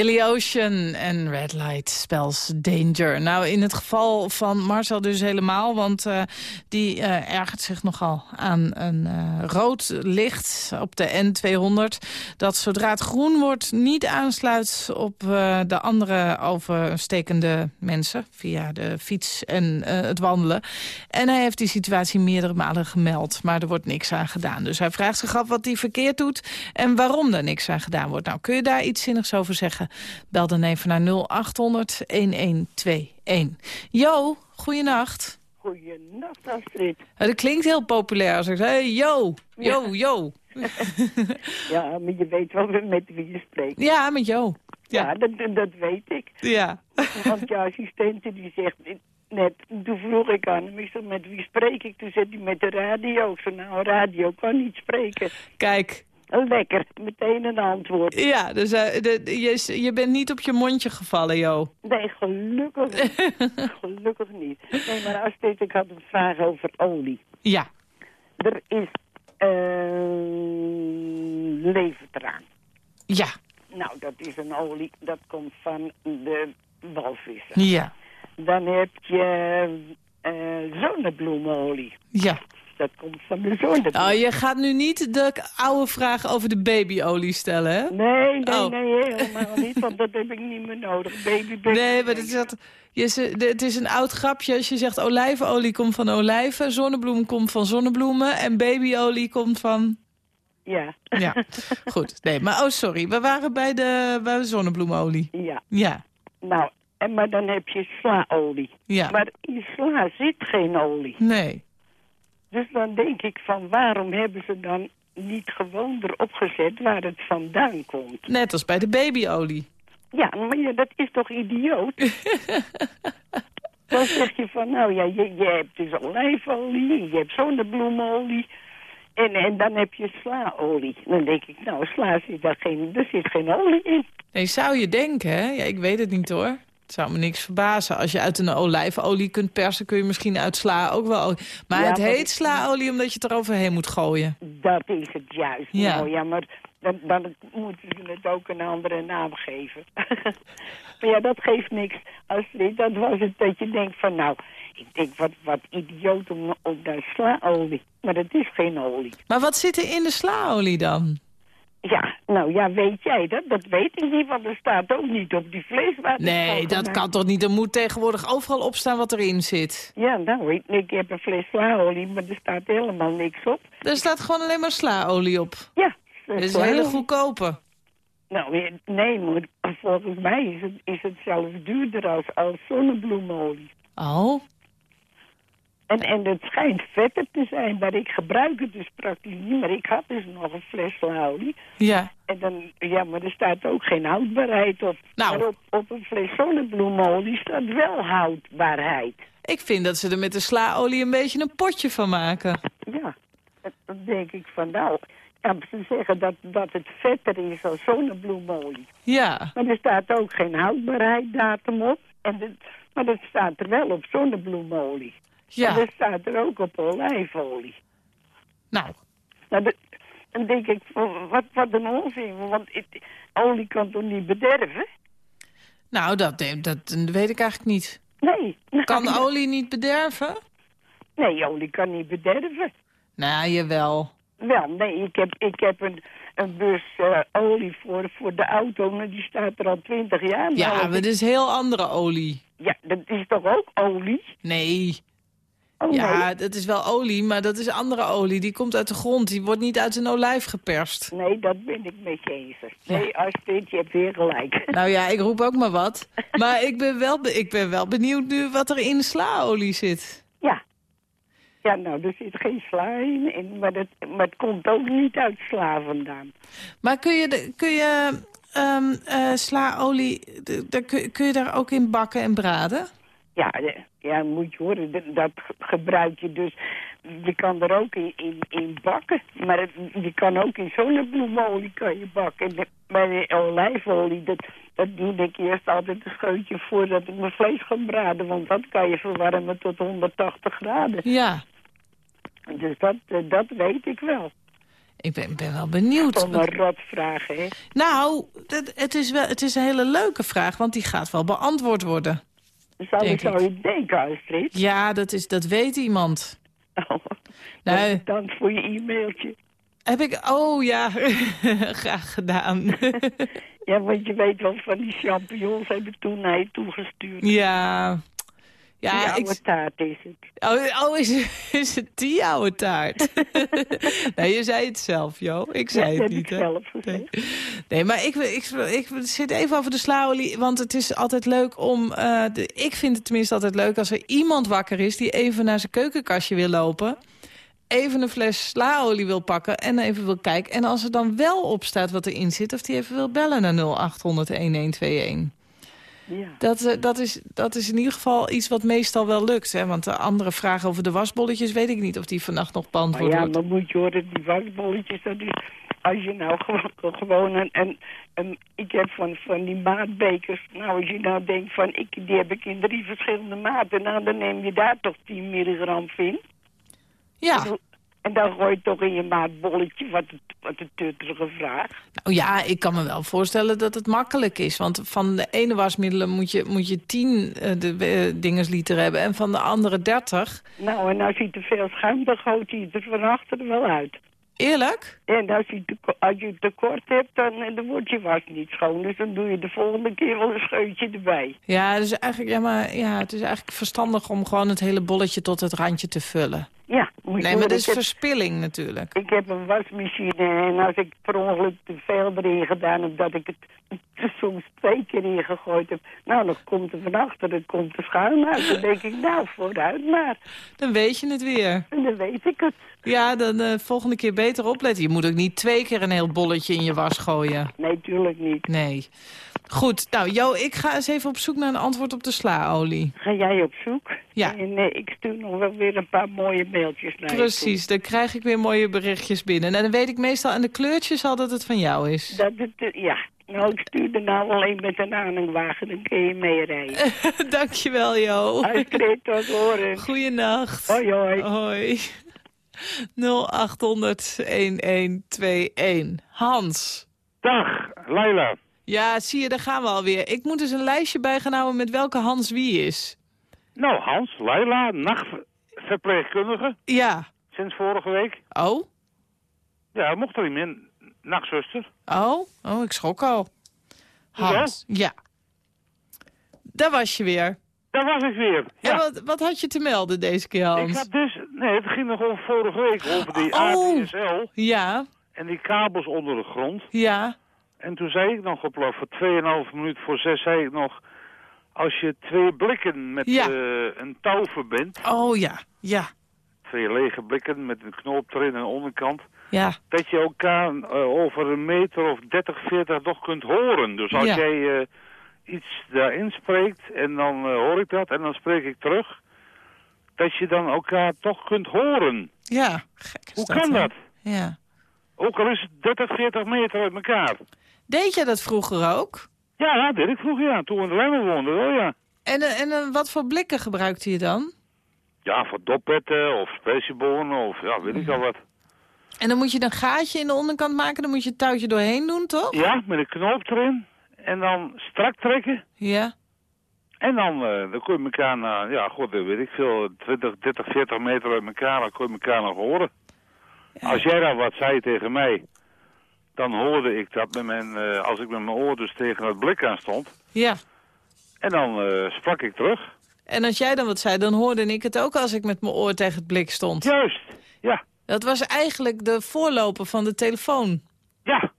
Billy Ocean en Red Light spells Danger. Nou, in het geval van Marcel dus helemaal, want eh, die eh, ergert zich nogal aan een eh, rood licht op de N200. Dat zodra het groen wordt niet aansluit op de andere overstekende mensen via de fiets en het wandelen. En hij heeft die situatie meerdere malen gemeld, maar er wordt niks aan gedaan. Dus hij vraagt zich af wat hij verkeerd doet en waarom er niks aan gedaan wordt. Nou, kun je daar iets zinnigs over zeggen? Bel dan even naar 0800 1121. Jo, goeienacht. Goeienacht, Astrid. Ja, Dat klinkt heel populair als ik zeg, hey, yo, yo, yo. Ja, maar je weet wel met wie je spreekt. Ja, met Jo. Ja, Ja, dat, dat- weet ik. ja. Want je assistente die zegt net, toen vroeg ik aan hem, ik met wie spreek ik? Toen zei hij met de radio. Ik zei, nou, radio kan niet spreken. Kijk, Lekker, meteen een antwoord. ja, dus eh, de, je, je bent niet op je mondje gevallen, Jo. Nee, gelukkig niet. gelukkig niet. Nee, maar Astrid, ik had een vraag over olie. Ja, Er is uh, levertraan. ja, Nou, dat is een olie, dat komt van de walvissen. ja, Dan heb je eh zonnebloemolie. ja. Dat komt van de zonnebloem. Oh, je gaat nu niet de oude vraag over de babyolie stellen, hè? Nee, nee, Oh. nee, helemaal niet, want dat heb ik niet meer nodig. Baby, baby. Nee, maar het is, dat, je, het is een oud grapje als je zegt olijfolie komt van olijven, zonnebloem komt van zonnebloemen en babyolie komt van... Ja, Ja, goed. Nee, maar oh sorry, we waren bij de, bij de zonnebloemolie. ja. Ja, Nou, en, maar dan heb je slaolie. ja, Maar in sla zit geen olie. nee. Dus dan denk ik van, waarom hebben ze dan niet gewoon erop gezet waar het vandaan komt? Net als bij de babyolie. Ja, maar ja, dat is toch idioot? dan zeg je van, nou ja, je, je hebt dus olijfolie, je hebt zonnebloemolie... En, en dan heb je slaolie. Dan denk ik, nou, sla zit daar geen, er zit geen olie in. Nee, zou je denken, hè? Ja, ik weet het niet hoor. Het zou me niks verbazen. Als je uit een olijfolie kunt persen, kun je misschien uit sla ook wel olie. Maar Ja, het heet slaolie omdat je het eroverheen moet gooien. Dat is het juist. Ja. Nou ja, maar dan, dan moeten ze het ook een andere naam geven. maar ja, dat geeft niks. Als, dat was het dat je denkt van, nou, ik denk wat, wat idioot om, om naar slaolie. Maar dat is geen olie. Maar wat zit er in de slaolie dan? Ja, nou ja, weet jij dat? Dat weet ik niet, want er staat ook niet op die vlees waar het Nee, dat kan toch niet? Er moet tegenwoordig overal opstaan wat erin zit. Ja, nou, ik, ik heb een fles slaolie, maar er staat helemaal niks op. Er staat gewoon alleen maar slaolie op. Ja. Dat is een hele goedkope. Nou, nee, maar volgens mij is het, is het zelfs duurder als, als zonnebloemolie. Oh, En, en het schijnt vetter te zijn, maar ik gebruik het dus praktisch niet. Maar ik had dus nog een fles olie. ja. En dan, ja, maar er staat ook geen houdbaarheid op. Nou. Maar op, op een fles zonnebloemolie staat wel houdbaarheid. Ik vind dat ze er met de slaolie een beetje een potje van maken. Ja, dan denk ik van nou, Ja, ze zeggen dat, dat het vetter is dan zonnebloemolie. Ja. Maar er staat ook geen houdbaarheidsdatum op. En dit, maar dat staat er wel op zonnebloemolie. En Ja. dat staat er ook op olijfolie. Nou, Nou, dat- dan denk ik, wat, wat een onzin. Want het, olie kan toch niet bederven? nou dat, dat weet ik eigenlijk niet. Nee. Kan olie niet bederven? Nee, olie kan niet bederven. Nou, jawel. Wel, nee, ik heb, ik heb een, een bus eh, olie voor, voor de auto, maar die staat er al twintig jaar. Ja, maar dit is heel andere olie. ja, dat is toch ook olie? Nee. Oh, Ja, nee. dat is wel olie, maar dat is andere olie. Die komt uit de grond. Die wordt niet uit een olijf geperst. Nee, dat ben ik met je eens. Nee, Astrid, je hebt weer gelijk. Nou ja, ik roep ook maar wat. Maar ik ben wel, ik ben wel benieuwd nu wat er in slaolie zit. ja. Ja, nou, er zit geen sla in, maar, het, maar het komt ook niet uit sla vandaan. Maar kun je, de, kun je ehm, eh, slaolie, kun je daar ook in bakken en braden? Ja, ja, moet je horen, dat, gebruik je dus. Je kan er ook in, in, in bakken, maar het, je kan ook in zonnebloemolie kan je bakken. En bij de olijfolie, dat, dat dien ik eerst altijd een scheutje voordat ik mijn vlees ga braden. Want dat kan je verwarmen tot 180 graden. Ja, Dus dat, eh, dat weet ik wel. ik ben, ben wel benieuwd. Van een rotvraag, hè. Nou, het, het, is wel, het is een hele leuke vraag, want die gaat wel beantwoord worden. Zou, zou je denken, Astrid? Ja, dat, is, dat weet iemand. Oh, Nee. Dank voor je e-mailtje. Heb ik... Oh ja, graag gedaan. Ja, want je weet wel, van die champignons hebben toen naar je toegestuurd. ja... Ja, Ja, ik, oude taart is het. Oh, oh is, is het die oude taart? nee, je zei het zelf, Jo. Ik zei Ja, het niet, hè? zelf. Nee. Nee, maar ik, ik, ik, zit even over de slaolie. Want het is altijd leuk om... eh, de, ik vind het tenminste altijd leuk als er iemand wakker is... die even naar zijn keukenkastje wil lopen... even een fles slaolie wil pakken en even wil kijken. En als er dan wel op staat wat erin zit... of die even wil bellen naar 0800-1121. Ja. Dat, eh, dat, is, dat is in ieder geval iets wat meestal wel lukt. Hè? Want de andere vragen over de wasbolletjes... weet ik niet of die vannacht nog beantwoord ja, wordt. maar moet je horen, die wasbolletjes, dat is... Als je nou gewoon, gewoon een, een, een- Ik heb van, van die maatbekers... Nou, als je nou denkt van... Ik, die heb ik in drie verschillende maten... Nou, dan neem je daar toch 10 milligram in. Ja, En dan gooi je toch in je maatbolletje... Wat, een- wat een tutterige vraag. nou ja, ik kan me wel voorstellen dat het makkelijk is. Want van de ene wasmiddelen moet je, moet je 10 eh, de, eh, dingesliter hebben... en van de andere 30. Nou, en als je te veel schuim, dan gooit hij het er van achteren wel uit. Eerlijk? En als je, te, als je tekort hebt, dan, eh, dan wordt je was niet schoon. Dus dan doe je de volgende keer wel een scheutje erbij. Ja, dus eigenlijk, ja, maar, ja, het is eigenlijk verstandig om gewoon het hele bolletje tot het randje te vullen. Ja, moet Nee, maar dat is heb- verspilling natuurlijk. Ik heb een wasmachine en als ik per ongeluk te veel erin gedaan heb, dat ik het soms twee keer in gegooid heb. Nou, dan komt er van achteren, komt er schuim uit. Dan denk ik, nou, vooruit maar. Dan weet je het weer. En dan weet ik het. Ja, dan eh volgende keer beter opletten. Je moet ook niet twee keer een heel bolletje in je was gooien. Nee, tuurlijk niet. Nee. Goed, nou Jo, ik ga eens even op zoek naar een antwoord op de slaolie. Ga jij op zoek? Ja. En eh, ik stuur nog wel weer een paar mooie mailtjes naar je Precies, dan krijg ik weer mooie berichtjes binnen. En dan weet ik meestal aan de kleurtjes al dat het van jou is. Dat het, eh, ja. Nou, ik stuur er nou alleen met een aanhangwagen, dan kun je meerijden. Dankjewel, Jo. Astrid, tot horen. Goeienacht. Hoi, hoi. Hoi. 0800-1121. Hans. Dag, Leila. Ja, zie je, daar gaan we alweer. Ik moet dus een lijstje bij gaan houden met welke Hans wie is. Nou, Hans, Leila, nachtverpleegkundige, Ja. sinds vorige week. Oh? Ja, mocht er niet meer. Nachtzuster. Oh? Oh, ik schrok al. Hans. Ja. Daar was je weer. Daar was ik weer. En wat, wat had je te melden deze keer, Hans? Ik had dus, nee, het ging nog over vorige week, over die Oh. ADSL Ja, en die kabels onder de grond. ja. En toen zei ik nog op voor 2,5 minuut voor 6 zei ik nog, als je twee blikken met Ja. eh, een touw verbindt, Oh ja, ja, twee lege blikken met een knoop erin aan de onderkant, ja. dat je elkaar eh, over een meter of 30, 40 nog kunt horen. Dus als Ja. jij eh, iets daarin spreekt en dan hoor ik dat en dan spreek ik terug, dat je dan elkaar toch kunt horen. Ja, gek Hoe dat, kan hè? dat? Ja. Ook al is het 30, 40 meter uit elkaar. Deed je dat vroeger ook? Ja, dat deed ik vroeger, ja. Toen we in de Lemmer woonden, wel ja. En, eh, en eh, wat voor blikken gebruikte je dan? Ja, voor doppetten of speciebonen of ja, weet ik al wat. En dan moet je een gaatje in de onderkant maken, dan moet je het touwtje doorheen doen, toch? Ja, met een knoop erin. En dan strak trekken. Ja. En dan, eh, dan kon je elkaar, na, ja goed, dat weet ik veel, 20, 30, 40 meter uit elkaar, dan kon je elkaar nog horen. Als jij dan wat zei tegen mij, dan hoorde ik dat met mijn, eh, als ik met mijn oor dus tegen het blik aan stond. Ja. En dan eh, sprak ik terug. En als jij dan wat zei, dan hoorde ik het ook als ik met mijn oor tegen het blik stond. Juist, ja. Dat was eigenlijk de voorloper van de telefoon. Ja, daar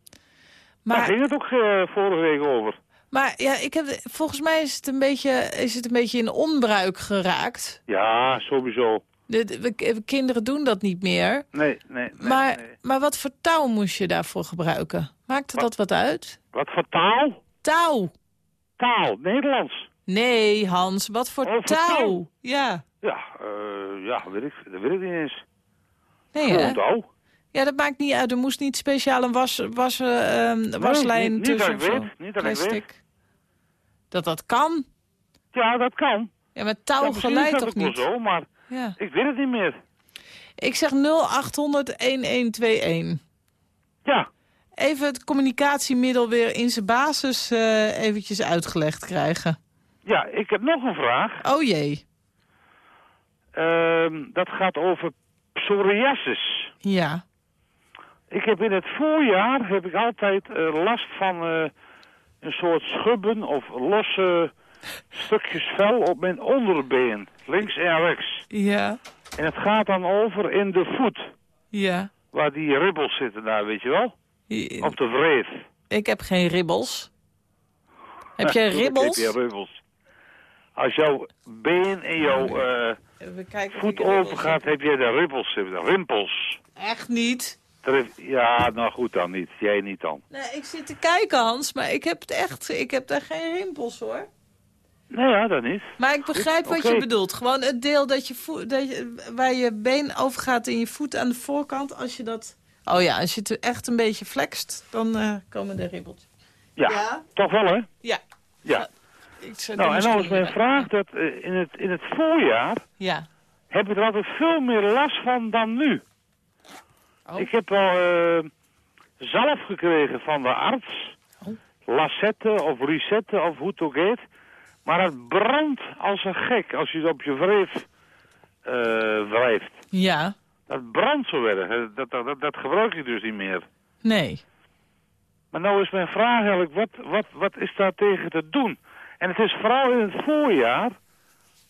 Maar, ging het ook eh, vorige week over. maar ja, ik heb, volgens mij is het, een beetje, is het een beetje in onbruik geraakt. Ja, sowieso. De, kinderen doen dat niet meer. Nee, nee, nee. maar, nee. maar wat voor touw moest je daarvoor gebruiken? Maakte dat wat uit? Wat voor taal? Touw. Taal, Nederlands. Nee, Hans, wat voor Oh, touw? touw. Ja. Ja, eh, ja, weet ik, dat weet ik niet eens. Nee, Gewoon hè? touw. Ja, dat maakt niet uit. Er moest niet speciaal een was, was, ehm, waslijn niet- niet dat tussen. ik zo. weet, niet dat ik Plastic. Dat dat kan. Ja, dat kan. Ja, maar touw ja, dat toch niet? zo, maar Ja. ik weet het niet meer. Ik zeg 0800 1121. Ja, Even het communicatiemiddel weer in zijn basis eh, eventjes uitgelegd krijgen. ja, ik heb nog een vraag. Oh jee. Ehm, dat gaat over psoriasis. Ja. Ik heb in het voorjaar heb ik altijd eh, last van eh, een soort schubben of losse stukjes vel op mijn onderbeen. Links en rechts. Ja. En het gaat dan over in de voet. Ja. Waar die ribbels zitten daar, weet je wel? Op de wreef. Ik heb geen ribbels. Heb jij ribbels? Heb je ribbels. Als jouw been en jouw of voet ik ribbels open gaat, heb je de ribbels, de rimpels. Echt niet. Ja, nou goed dan niet. Jij niet dan. Nee, ik zit te kijken, Hans, maar ik heb het echt. Ik heb daar geen rimpels hoor. Nee, ja, dat niet. Maar ik begrijp wat je bedoelt. Gewoon het deel dat je voet, dat je, waar je been over gaat in je voet aan de voorkant. Als je dat. Oh ja, als je het echt een beetje flext, dan eh, komen de ribbeltjes. Ja, Ja? toch wel hè? Ja. Ja. Ik zou Nou, en dan is schoenen mijn vraag dat eh, in, het, in het voorjaar Ja. heb je er altijd veel meer last van dan nu. Oh. Ik heb al eh zalf gekregen van de arts. Oh. Lassette of Risette of hoe het ook heet. Maar het brandt als een gek als je het op je wreef eh wrijft. Ja. Dat brandt zo erg. Dat, dat, dat, dat gebruik ik dus niet meer. Nee. Maar nou is mijn vraag eigenlijk, wat, wat, wat is daar tegen te doen? En het is vooral in het voorjaar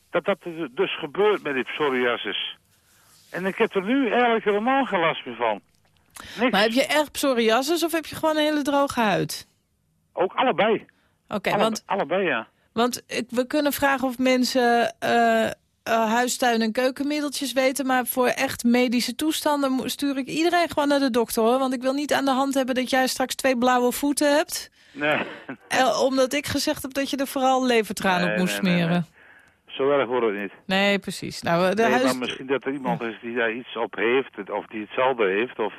dat dat dus gebeurt met die psoriasis. En ik heb er nu eigenlijk helemaal geen last meer van. Niks. Maar heb je echt psoriasis of heb je gewoon een hele droge huid? Ook allebei. Oké, want, Allebei, ja. Want ik, we kunnen vragen of mensen eh, huistuin- en keukenmiddeltjes weten. Maar voor echt medische toestanden stuur ik iedereen gewoon naar de dokter. Hoor. Want ik wil niet aan de hand hebben dat jij straks twee blauwe voeten hebt. Nee, Eh, omdat ik gezegd heb dat je er vooral levertraan Nee, op moest nee, nee, smeren. zo erg wordt het niet. Nee, precies. Nou, de huis... maar misschien dat er iemand is die daar iets op heeft, of die hetzelfde heeft, of...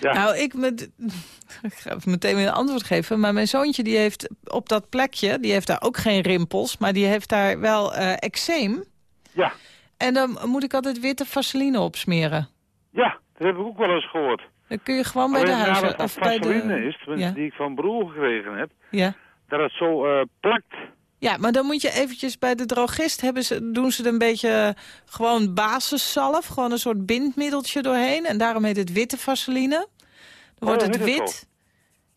ja, Nou, ik, met, ik ga meteen weer een antwoord geven. Maar mijn zoontje die heeft op dat plekje, die heeft daar ook geen rimpels. Maar die heeft daar wel eh eczeem. ja, En dan moet ik altijd witte vaseline opsmeren. ja, dat heb ik ook wel eens gehoord. Dan kun je gewoon bij de huizen... Of van bij vaseline de, is, ja, die ik van broer gekregen heb, ja. dat het zo eh, plakt. Ja, maar dan moet je eventjes bij de drogist... Hebben ze, doen ze er een beetje eh, gewoon basiszalf. Gewoon een soort bindmiddeltje doorheen. En daarom heet het witte vaseline. Dan wordt Oh, het wit.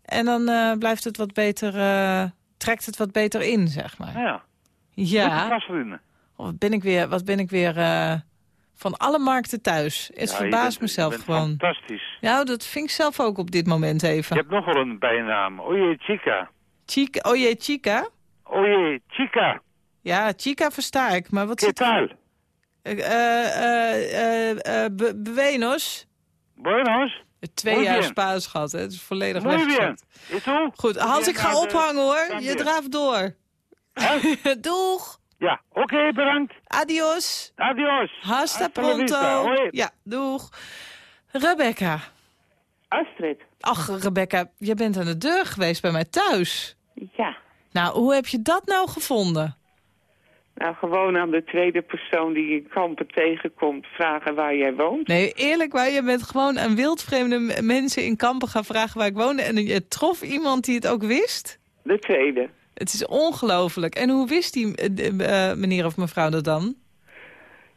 En dan eh, blijft het wat beter... eh, trekt het wat beter in, zeg maar. Nou ja, Ja. vaseline. Wat ben ik weer, wat ben ik weer van alle markten thuis. Het Ja, je verbaast bent- mezelf je gewoon. Fantastisch. Nou, dat vind ik zelf ook op dit moment Je even. hebt nog wel een bijnaam. Oje Chica. Chica, jee, Chica? Oje Chica. Ja, Chica versta ik, maar wat ¿Qué zit er? Eh, eh, eh, eh, Buenos? Buenos. Twee jaar bien. Spaans gehad, hè? Het is volledig Muy bien. weggezet. ¿Y tú? Goed, Hans, Bien ik ga ophangen hoor. Je draaft door. Doeg. Ja, oké, bedankt. Adios. Adios. Hasta Hasta pronto. Ja, doeg. Rebecca. Astrid. Ach, Rebecca, je bent aan de deur geweest bij mij thuis. Ja. Nou, hoe heb je dat nou gevonden? Nou, gewoon aan de tweede persoon die in kampen tegenkomt vragen waar jij woont. Nee, eerlijk waar, je bent gewoon aan wildvreemde mensen in kampen gaan vragen waar ik woonde. En je trof iemand die het ook wist? De tweede. Het is ongelooflijk. En hoe wist die eh, eh, meneer of mevrouw dat dan?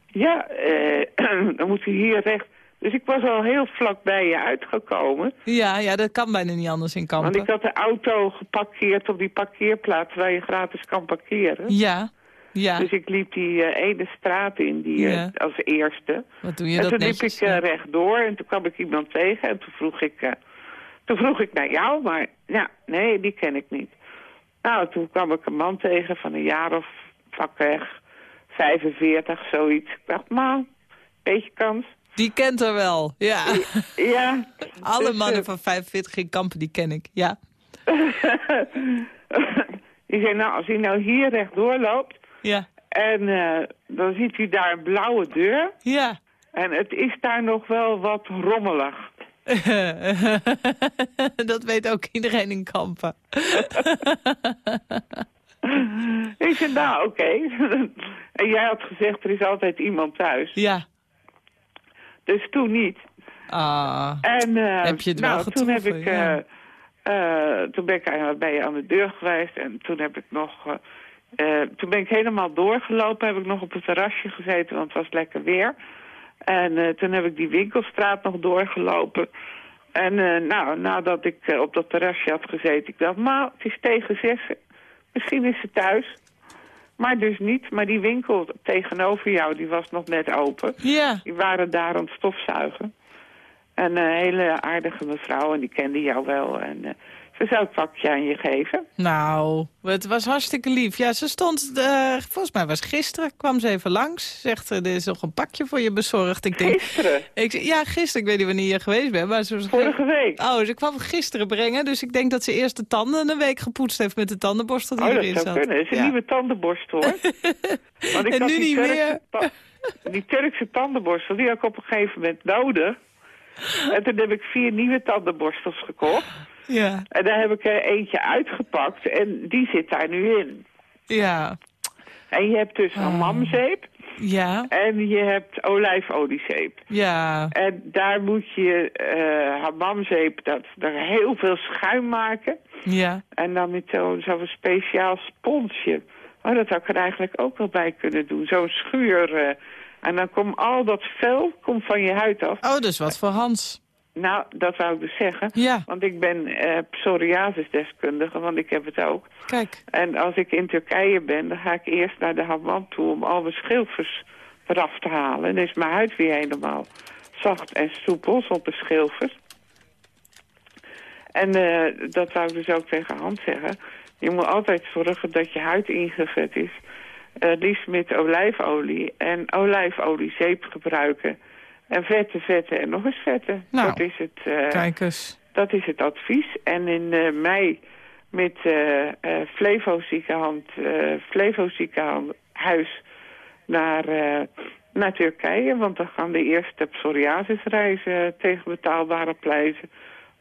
Ja, eh, dan moet u hier recht. Dus ik was al heel vlak bij je uitgekomen. Ja, ja, dat kan bijna niet anders in kampen. Want ik had de auto geparkeerd op die parkeerplaats waar je gratis kan parkeren. Ja, ja. Dus ik liep die eh, ene straat in die, eh, als eerste. Wat doe je en dat toen netjes? liep ik eh, rechtdoor en toen kwam ik iemand tegen en toen vroeg ik, eh, toen vroeg ik naar jou, maar ja, nee, die ken ik niet. Nou, toen kwam ik een man tegen van een jaar of vakweg, 45, zoiets. Ik dacht, nou, beetje kans. Die kent er wel, ja. Ja. Alle Dus, mannen eh, van 45 in kampen, die ken ik, ja. Die zei, nou, als hij nou hier rechtdoor loopt Ja. en eh, dan ziet hij daar een blauwe deur. Ja. En het is daar nog wel wat rommelig. dat weet ook iedereen in kampen. Ik zei, nou, oké. en jij had gezegd, er is altijd iemand thuis. Ja. Dus toen niet. Ah. En eh, Heb je het wel nou, toen heb ik, ja. eh, eh, toen ben ik bij je aan de deur geweest en toen heb ik nog, toen ben ik helemaal doorgelopen, heb ik nog op het terrasje gezeten, want het was lekker weer. En toen heb ik die winkelstraat nog doorgelopen. En nou, nadat ik op dat terrasje had gezeten, ik dacht, nou, het is tegen zessen. Misschien is ze thuis. Maar dus niet. Maar die winkel tegenover jou, die was nog net open. Ja. Die waren daar aan het stofzuigen. En een hele aardige mevrouw, en die kende jou wel. En eh, ze zou het pakje aan je geven. Nou, het was hartstikke lief. Ja, ze stond, eh, volgens mij was gisteren, kwam ze even langs. Zegt, er is nog een pakje voor je bezorgd. Ik denk, Gisteren? Ik, ja, gisteren. Ik weet niet wanneer je geweest bent. Maar ze was Vorige week. Oh, ze kwam gisteren brengen. Dus ik denk dat ze eerst de tanden een week gepoetst heeft met de tandenborstel die Oh, dat erin zou zat. kunnen. Het is een Ja. nieuwe tandenborstel, hoor. Want ik En had nu niet Turkse meer. ta- die Turkse tandenborstel, die had ik op een gegeven moment nodig. En toen heb ik vier nieuwe tandenborstels gekocht. Ja, En daar heb ik er eentje uitgepakt en die zit daar nu in. ja, En je hebt dus Ah. hammamzeep ja, en je hebt olijfoliezeep. ja. En daar moet je eh hammamzeep, dat, daar heel veel schuim maken. Ja, En dan met zo'n zo'n speciaal sponsje. Oh, dat had ik er eigenlijk ook wel bij kunnen doen. Zo'n schuur. eh, en dan komt al dat vel komt van je huid af. oh, dus wat voor Hans. Nou, dat wou ik dus zeggen. Ja, Want ik ben eh psoriasisdeskundige, want ik heb het ook. kijk. En als ik in Turkije ben, dan ga ik eerst naar de hammam toe om al mijn schilfers eraf te halen. En dan is mijn huid weer helemaal zacht en soepel zonder schilfers. En eh, dat wou ik dus ook tegen Hans zeggen. Je moet altijd zorgen dat je huid ingevet is. Eh, liefst met olijfolie. En olijfoliezeep gebruiken. En vetten, vetten en nog eens vetten. Nou, dat, is het, eh, Kijk eens. dat is het advies. En in eh, mei met eh Flevo ziekenhand, Flevo ziekenhuis naar, naar Turkije. Want dan gaan de eerste psoriasisreizen tegen betaalbare prijzen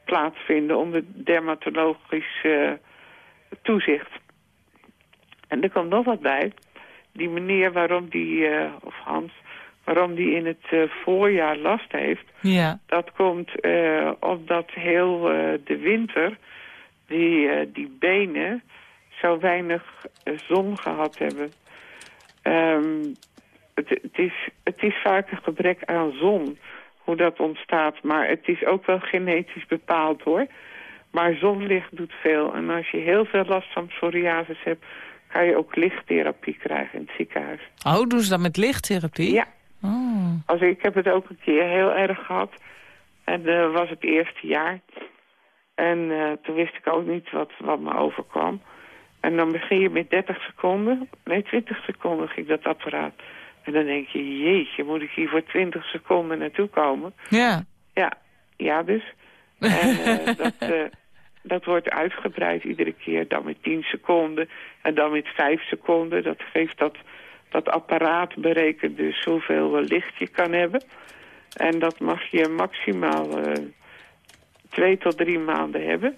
plaatsvinden onder dermatologisch toezicht. En er komt nog wat bij. Die meneer waarom die, of Hans, waarom die in het eh, voorjaar last heeft... Ja, Dat komt eh, omdat heel eh, de winter die, die benen zo weinig zon gehad hebben. Ehm, het, het, is, het is vaak een gebrek aan zon hoe dat ontstaat. Maar het is ook wel genetisch bepaald hoor. Maar zonlicht doet veel. En als je heel veel last van psoriasis hebt... kan je ook lichttherapie krijgen in het ziekenhuis. oh, doen ze dat met lichttherapie? Ja. Oh. Ik heb het ook een keer heel erg gehad. En dat was het eerste jaar. En eh, toen wist ik ook niet wat, wat me overkwam. En dan begin je met 30 seconden. Nee, 20 seconden ging dat apparaat. En dan denk je, jeetje, moet ik hier voor 20 seconden naartoe komen? Ja. Ja, ja dus. En eh, dat, eh, dat wordt uitgebreid iedere keer. Dan met 10 seconden en dan met 5 seconden. Dat geeft dat, dat apparaat berekent dus hoeveel licht je kan hebben. En dat mag je maximaal eh twee tot drie maanden hebben.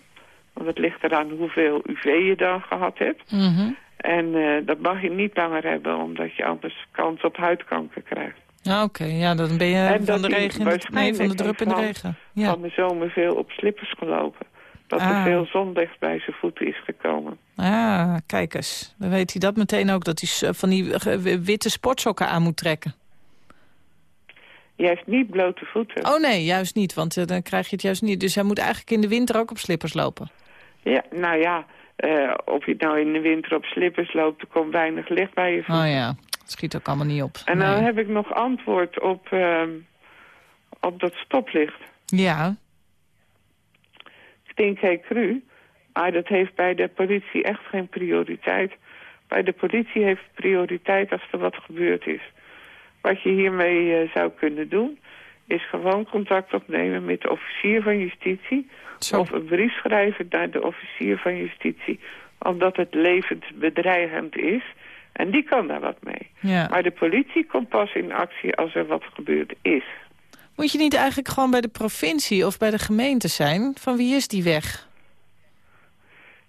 Want het ligt eraan hoeveel UV je dan gehad hebt. Mhm. En eh, dat mag je niet langer hebben, omdat je anders kans op huidkanker krijgt. Ja, Oké, ja, dan ben je En van de regen nee, van de drup in de regen. Ja. Van de zomer veel op slippers gelopen. Dat er Ah. veel zonlicht bij zijn voeten is gekomen. Ah, kijk eens. Dan weet hij dat meteen ook, dat hij van die eh, witte sportsokken aan moet trekken. Je heeft niet blote voeten. Oh nee, juist niet, want eh, dan krijg je het juist niet. Dus hij moet eigenlijk in de winter ook op slippers lopen. Ja, nou ja, eh, of je nou in de winter op slippers loopt, er komt weinig licht bij je voeten. Oh ja, het schiet ook allemaal niet op. En Nee. dan heb ik nog antwoord op, ehm, op dat stoplicht. Ja, Steenkijk cru, maar dat heeft bij de politie echt geen prioriteit. Bij de politie heeft prioriteit als er wat gebeurd is. Wat je hiermee eh, zou kunnen doen, is gewoon contact opnemen met de officier van justitie. Zo. Of een brief schrijven naar de officier van justitie. Omdat het levend bedreigend is. En die kan daar wat mee. ja. Maar de politie komt pas in actie als er wat gebeurd is. Moet je niet eigenlijk gewoon bij de provincie of bij de gemeente zijn? Van wie is die weg?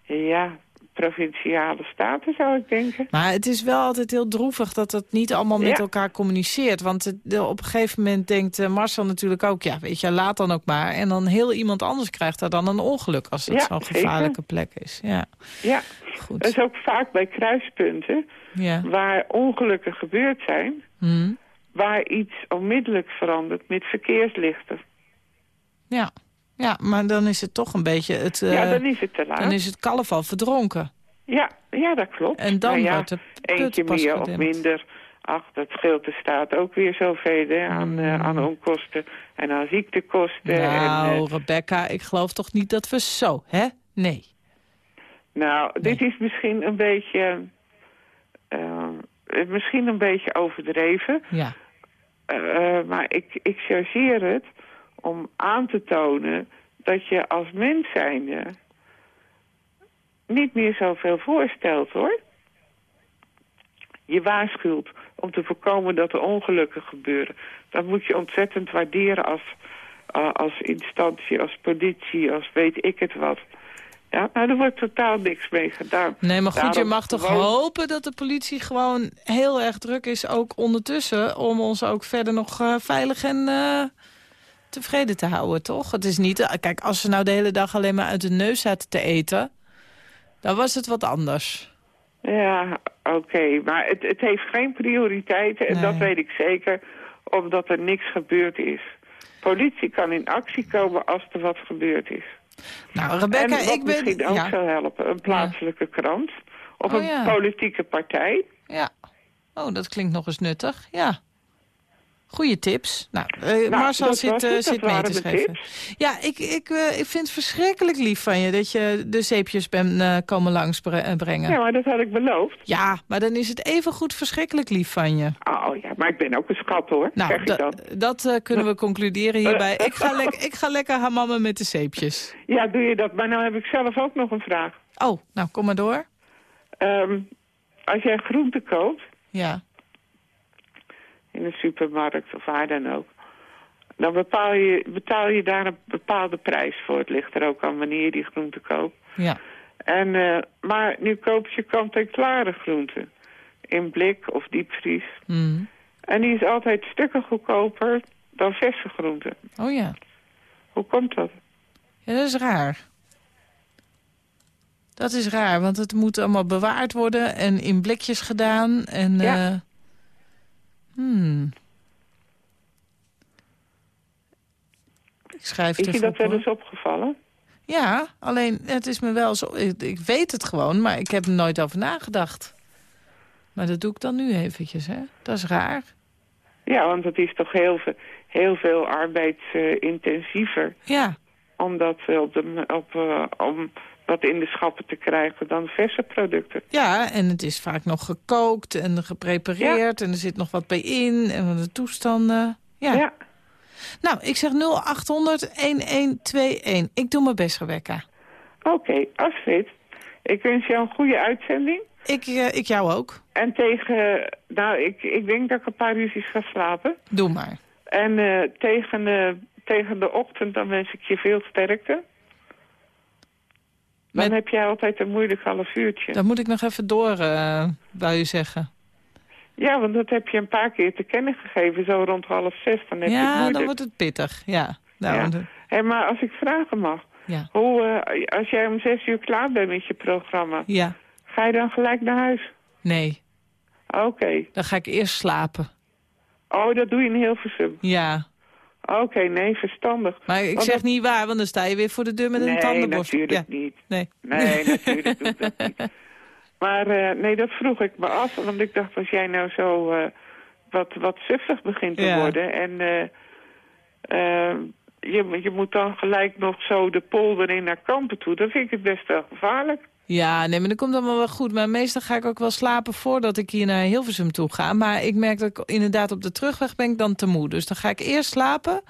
Ja, provinciale staten zou ik denken. Maar het is wel altijd heel droevig dat het niet allemaal met Ja. elkaar communiceert. Want op een gegeven moment denkt eh, Marcel natuurlijk ook... ja, weet je, laat dan ook maar. En dan heel iemand anders krijgt daar dan een ongeluk... als het Ja, zo'n gevaarlijke plek is. Ja, Ja, goed. dat is ook vaak bij kruispunten Ja. waar ongelukken gebeurd zijn... Hm. Waar iets onmiddellijk verandert met verkeerslichten. ja. ja, maar dan is het toch een beetje... Het, eh, ja, dan is het te laat. dan is het kalf al verdronken. Ja, ja, dat klopt. En dan Nou ja, wordt put eentje meer of minder. Ach, dat scheelt de staat ook weer zoveel hè, aan, eh, aan onkosten en aan ziektekosten. En, Nou, eh, Rebecca, ik geloof toch niet dat we zo, hè? Nee. nou, dit is misschien een beetje... eh, misschien een beetje overdreven. Ja. Eh, maar ik, ik chargeer het om aan te tonen dat je als mens zijnde niet meer zoveel voorstelt, hoor. Je waarschuwt om te voorkomen dat er ongelukken gebeuren. Dat moet je ontzettend waarderen als, eh, als instantie, als politie, als weet ik het wat. Ja, nou, er wordt totaal niks mee gedaan. Nee, maar goed, je mag toch gewoon- hopen dat de politie gewoon heel erg druk is, ook ondertussen, om ons ook verder nog eh, veilig en eh, tevreden te houden, toch? Het is niet, eh, kijk, als ze nou de hele dag alleen maar uit de neus zaten te eten, dan was het wat anders. Ja, oké. Maar het, het heeft geen prioriteiten en Nee. dat weet ik zeker, omdat er niks gebeurd is. Politie kan in actie komen als er wat gebeurd is. Nou, Rebecca, en wat ik ben... misschien ook ja, zou helpen, een plaatselijke krant of Oh, een ja. politieke partij. ja. Oh, dat klinkt nog eens nuttig, ja. Goeie tips. Nou, eh, Marcel dat zit, eh, zit mee te schrijven. Ja, ik, ik, eh, ik vind het verschrikkelijk lief van je dat je de zeepjes bent komen langsbrengen. Ja, maar dat had ik beloofd. Ja, maar dan is het even goed verschrikkelijk lief van je. Oh ja, maar ik ben ook een schat hoor, Nou, dat kunnen we concluderen hierbij. Ik ga, ik ga lekker hamammen met de zeepjes. Ja, doe je dat. Maar nou heb ik zelf ook nog een vraag. Oh, nou, kom maar door. Ehm, als jij groente koopt Ja. In een supermarkt of waar dan ook... dan bepaal je, betaal je daar een bepaalde prijs voor. Het ligt er ook aan wanneer je die groente koopt. Ja. En, eh, maar nu koop je kant-en-klare groenten. In blik of diepvries. Mm. En die is altijd stukken goedkoper dan verse groenten. Oh ja. Hoe komt dat? Ja, dat is raar. Dat is raar, want het moet allemaal bewaard worden en in blikjes gedaan. En, Ja. eh, hmm. Ik schrijf Is je dat wel eens opgevallen? Ja, alleen het is me wel zo... Ik, ik weet het gewoon, maar ik heb er nooit over nagedacht. Maar dat doe ik dan nu eventjes, hè. Dat is raar. Ja, want het is toch heel, veel- heel veel arbeidsintensiever Ja, om dat, eh, op de, op, eh, om dat in de schappen te krijgen dan verse producten. ja, en het is vaak nog gekookt en geprepareerd... en er zit nog wat bij in en van de toestanden. Ja. Ja. Nou, ik zeg 0800-1121. Ik doe mijn best, Rebecca. Oké, Astrid, ik wens jou een goede uitzending. Ik, eh, ik jou ook. En tegen, nou, ik, ik denk dat ik een paar uurtjes ga slapen. Doe maar. En eh, tegen, eh, tegen de ochtend, dan wens ik je veel sterkte. Dan Met- heb jij altijd een moeilijk half uurtje. Dat moet ik nog even door, eh wou je zeggen. Ja, want dat heb je een paar keer te kennen gegeven, zo rond half zes. Dan heb je het Ja, moeilijk. dan wordt het pittig. Ja. Nou, Ja. de- maar als ik vragen mag. Ja. Hoe, eh, als jij om zes uur klaar bent met je programma, ja. ga je dan gelijk naar huis? Nee, Oké. dan ga ik eerst slapen. Oh, dat doe je in Hilversum. Ja. Oké, nee, verstandig. Maar ik Want zeg dat- niet waar, want dan sta je weer voor de deur met een nee, tandenborstel. natuurlijk Ja. niet. Nee. Nee, natuurlijk doe ik dat niet. Maar eh, nee, dat vroeg ik me af. Want ik dacht, als jij nou zo eh, wat, wat suffig begint te Ja. worden... en eh, je, je moet dan gelijk nog zo de polder in naar kampen toe... dan vind ik het best wel gevaarlijk. Ja, nee, maar dat komt allemaal wel goed. Maar meestal ga ik ook wel slapen voordat ik hier naar Hilversum toe ga. Maar ik merk dat ik inderdaad op de terugweg ben ik dan te moe. Dus dan ga ik eerst slapen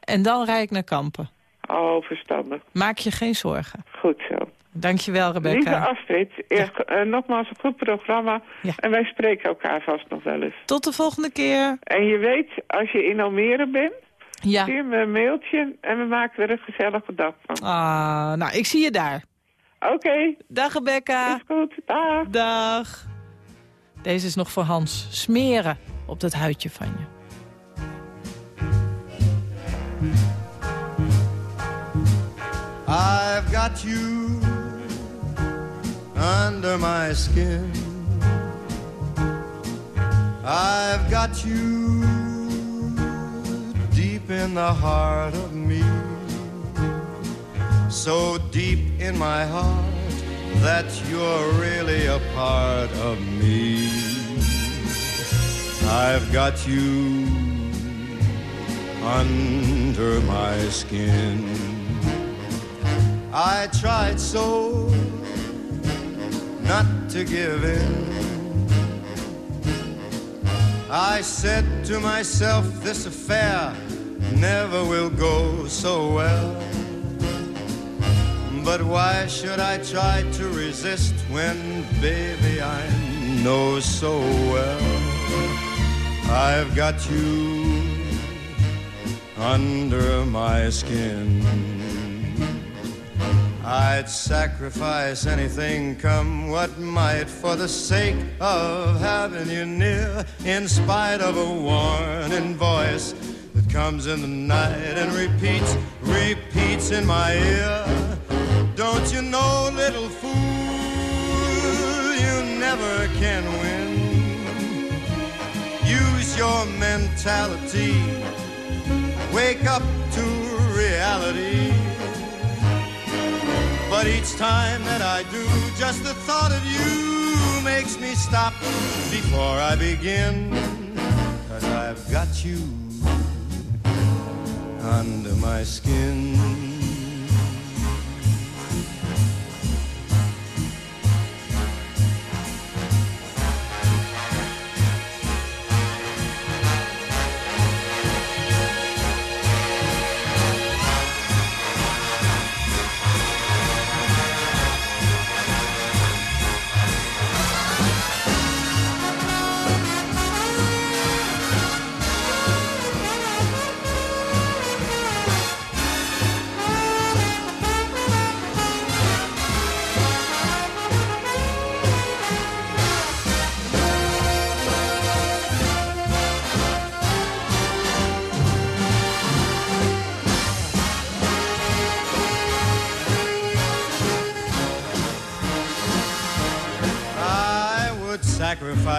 en dan rijd ik naar Kampen. Oh, verstandig. Maak je geen zorgen. Goed zo. Dankjewel, Lieve Rebecca. Astrid, eh, eh, nogmaals een goed programma. Ja. En wij spreken elkaar vast nog wel eens. Tot de volgende keer. En je weet, als je in Almere bent, Ja. stuur me een mailtje... en we maken er een gezellige dag van. Ah, nou, ik zie je daar. Oké, Dag, Rebecca. is goed. Dag. Dag. Deze is nog voor Hans. Smeren op dat huidje van je. I've got you under my skin. I've got you deep in the heart of me. So deep in my heart that you're really a part of me. I've got you under my skin. I tried so not to give in. I said to myself, this affair never will go so well. But why should I try to resist when, baby, I know so well I've got you under my skin? I'd sacrifice anything, come what might, for the sake of having you near, in spite of a warning voice that comes in the night and repeats, repeats in my ear. Don't you know, little fool, you never can win. Use your mentality, wake up to reality. But each time that I do, just the thought of you makes me stop before I begin. Cause I've got you under my skin.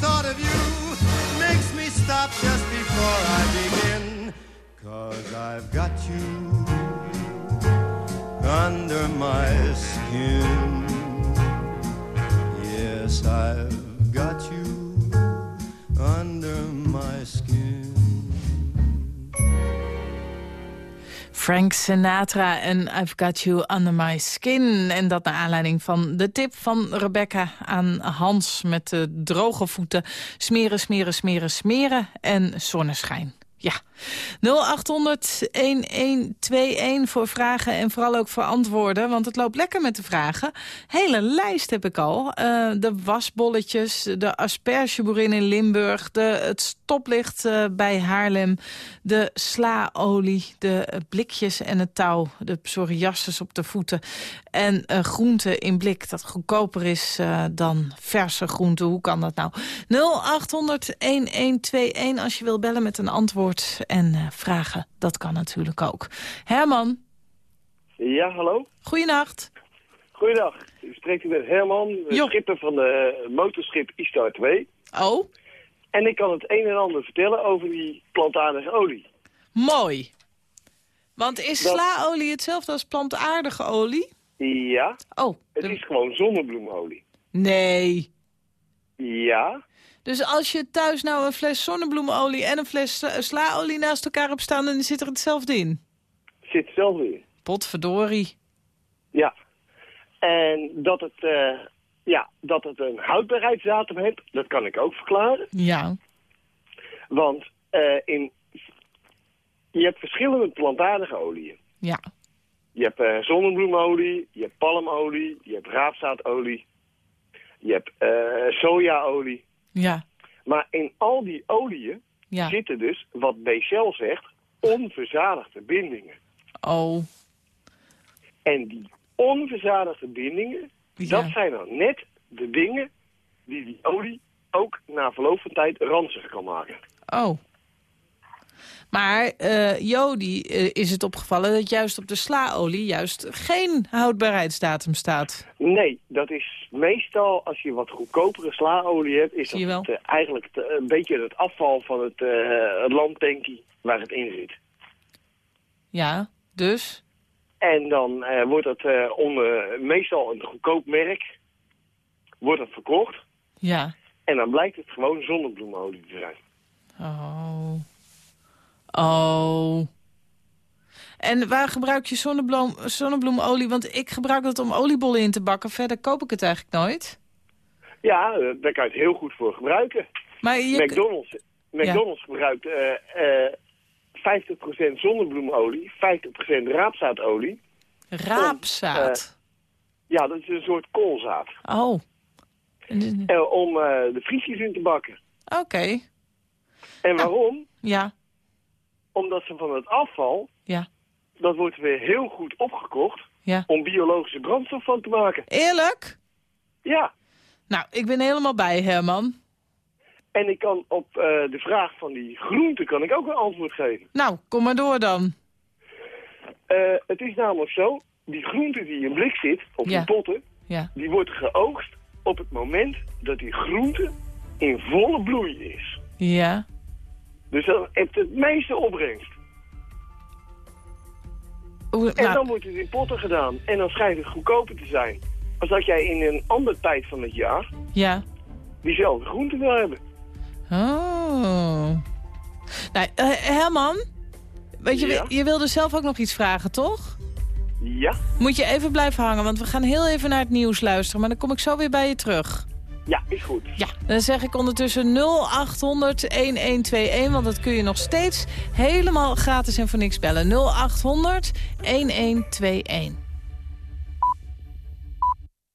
Thought of you makes me stop just before I begin. Cause I've got you under my skin. Yes, I've got you under my skin. Frank Sinatra en I've Got You Under My Skin. En dat naar aanleiding van de tip van Rebecca aan Hans... met de droge voeten smeren, smeren, smeren, smeren en zonneschijn. Ja, 0800-1121 voor vragen en vooral ook voor antwoorden. Want het loopt lekker met de vragen. Hele lijst heb ik al. Eh, de wasbolletjes, de aspergeboerin in Limburg... De, het stoplicht eh, bij Haarlem, de slaolie... de blikjes en het touw, de psoriasis op de voeten... en groenten in blik dat goedkoper is dan verse groenten. Hoe kan dat nou? 0800-1121 als je wil bellen met een antwoord en uh, vragen. Dat kan natuurlijk ook. Herman. Ja, hallo. Goedenacht. Goedendag. U spreekt met Herman, de schipper van de motorschip Istar 2. Oh. En ik kan het een en ander vertellen over die plantaardige olie. Mooi. Want is dat... slaolie hetzelfde als plantaardige olie? Ja. Oh. Het de... is gewoon zonnebloemolie. Nee. Ja. Dus als je thuis nou een fles zonnebloemolie en een fles slaolie naast elkaar hebt staan... dan zit er hetzelfde in? Zit hetzelfde in. Potverdorie. Ja. En dat het, uh, ja, dat het een houdbaarheidsdatum heeft, dat kan ik ook verklaren. Ja. Want uh, in, je hebt verschillende plantaardige oliën. Ja. Je hebt uh, zonnebloemolie, je hebt palmolie, je hebt raapzaadolie, je hebt sojaolie. Ja. Maar in al die oliën ja. zitten dus, wat Bechel zegt, onverzadigde bindingen. Oh. En die onverzadigde bindingen, ja. dat zijn dan net de dingen die die olie ook na verloop van tijd ranzig kan maken. Oh. Maar uh, Jody uh, is het opgevallen dat juist op de slaolie juist geen houdbaarheidsdatum staat. Nee, dat is meestal als je wat goedkopere slaolie hebt, is dat het, uh, eigenlijk te, een beetje het afval van het, het landtankie waar het in zit. Ja, dus? En dan wordt het onder meestal een goedkoop merk, wordt het verkocht. Ja. En dan blijkt het gewoon zonnebloemolie te zijn. Oh... Oh. En waar gebruik je zonnebloem, zonnebloemolie? Want ik gebruik dat om oliebollen in te bakken. Verder koop ik het eigenlijk nooit. Ja, daar kan je het heel goed voor gebruiken. Maar je... McDonald's, McDonald's ja. gebruikt uh, uh, 50% zonnebloemolie, 50% raapzaadolie. Raapzaad? Om, uh, ja, dat is een soort koolzaad. Oh. om eh, de frietjes in te bakken. Oké. Okay. En waarom? Ja omdat ze van het afval, ja. dat wordt weer heel goed opgekocht, ja. om biologische brandstof van te maken. Eerlijk? Ja. Nou, ik ben helemaal bij, Herman. En ik kan op uh, de vraag van die groenten kan ik ook een antwoord geven. Nou, kom maar door dan. Uh, het is namelijk zo, die groente die in blik zit, op ja. die potten, ja. die wordt geoogst op het moment dat die groente in volle bloei is. Ja. Dus dat heeft het meeste opbrengst. En nou... dan wordt het in potten gedaan. En dan schijnt het goedkoper te zijn. Als dat jij in een andere tijd van het jaar... Ja. diezelfde groente wil hebben. Oh. Nou, uh, Herman... Weet je, ja? je wilde zelf ook nog iets vragen, toch? Ja. Moet je even blijven hangen, want we gaan heel even naar het nieuws luisteren. Maar dan kom ik zo weer bij je terug. Ja, is goed. Ja, dan zeg ik ondertussen 0800-1121, want dat kun je nog steeds helemaal gratis en voor niks bellen. 0800-1121.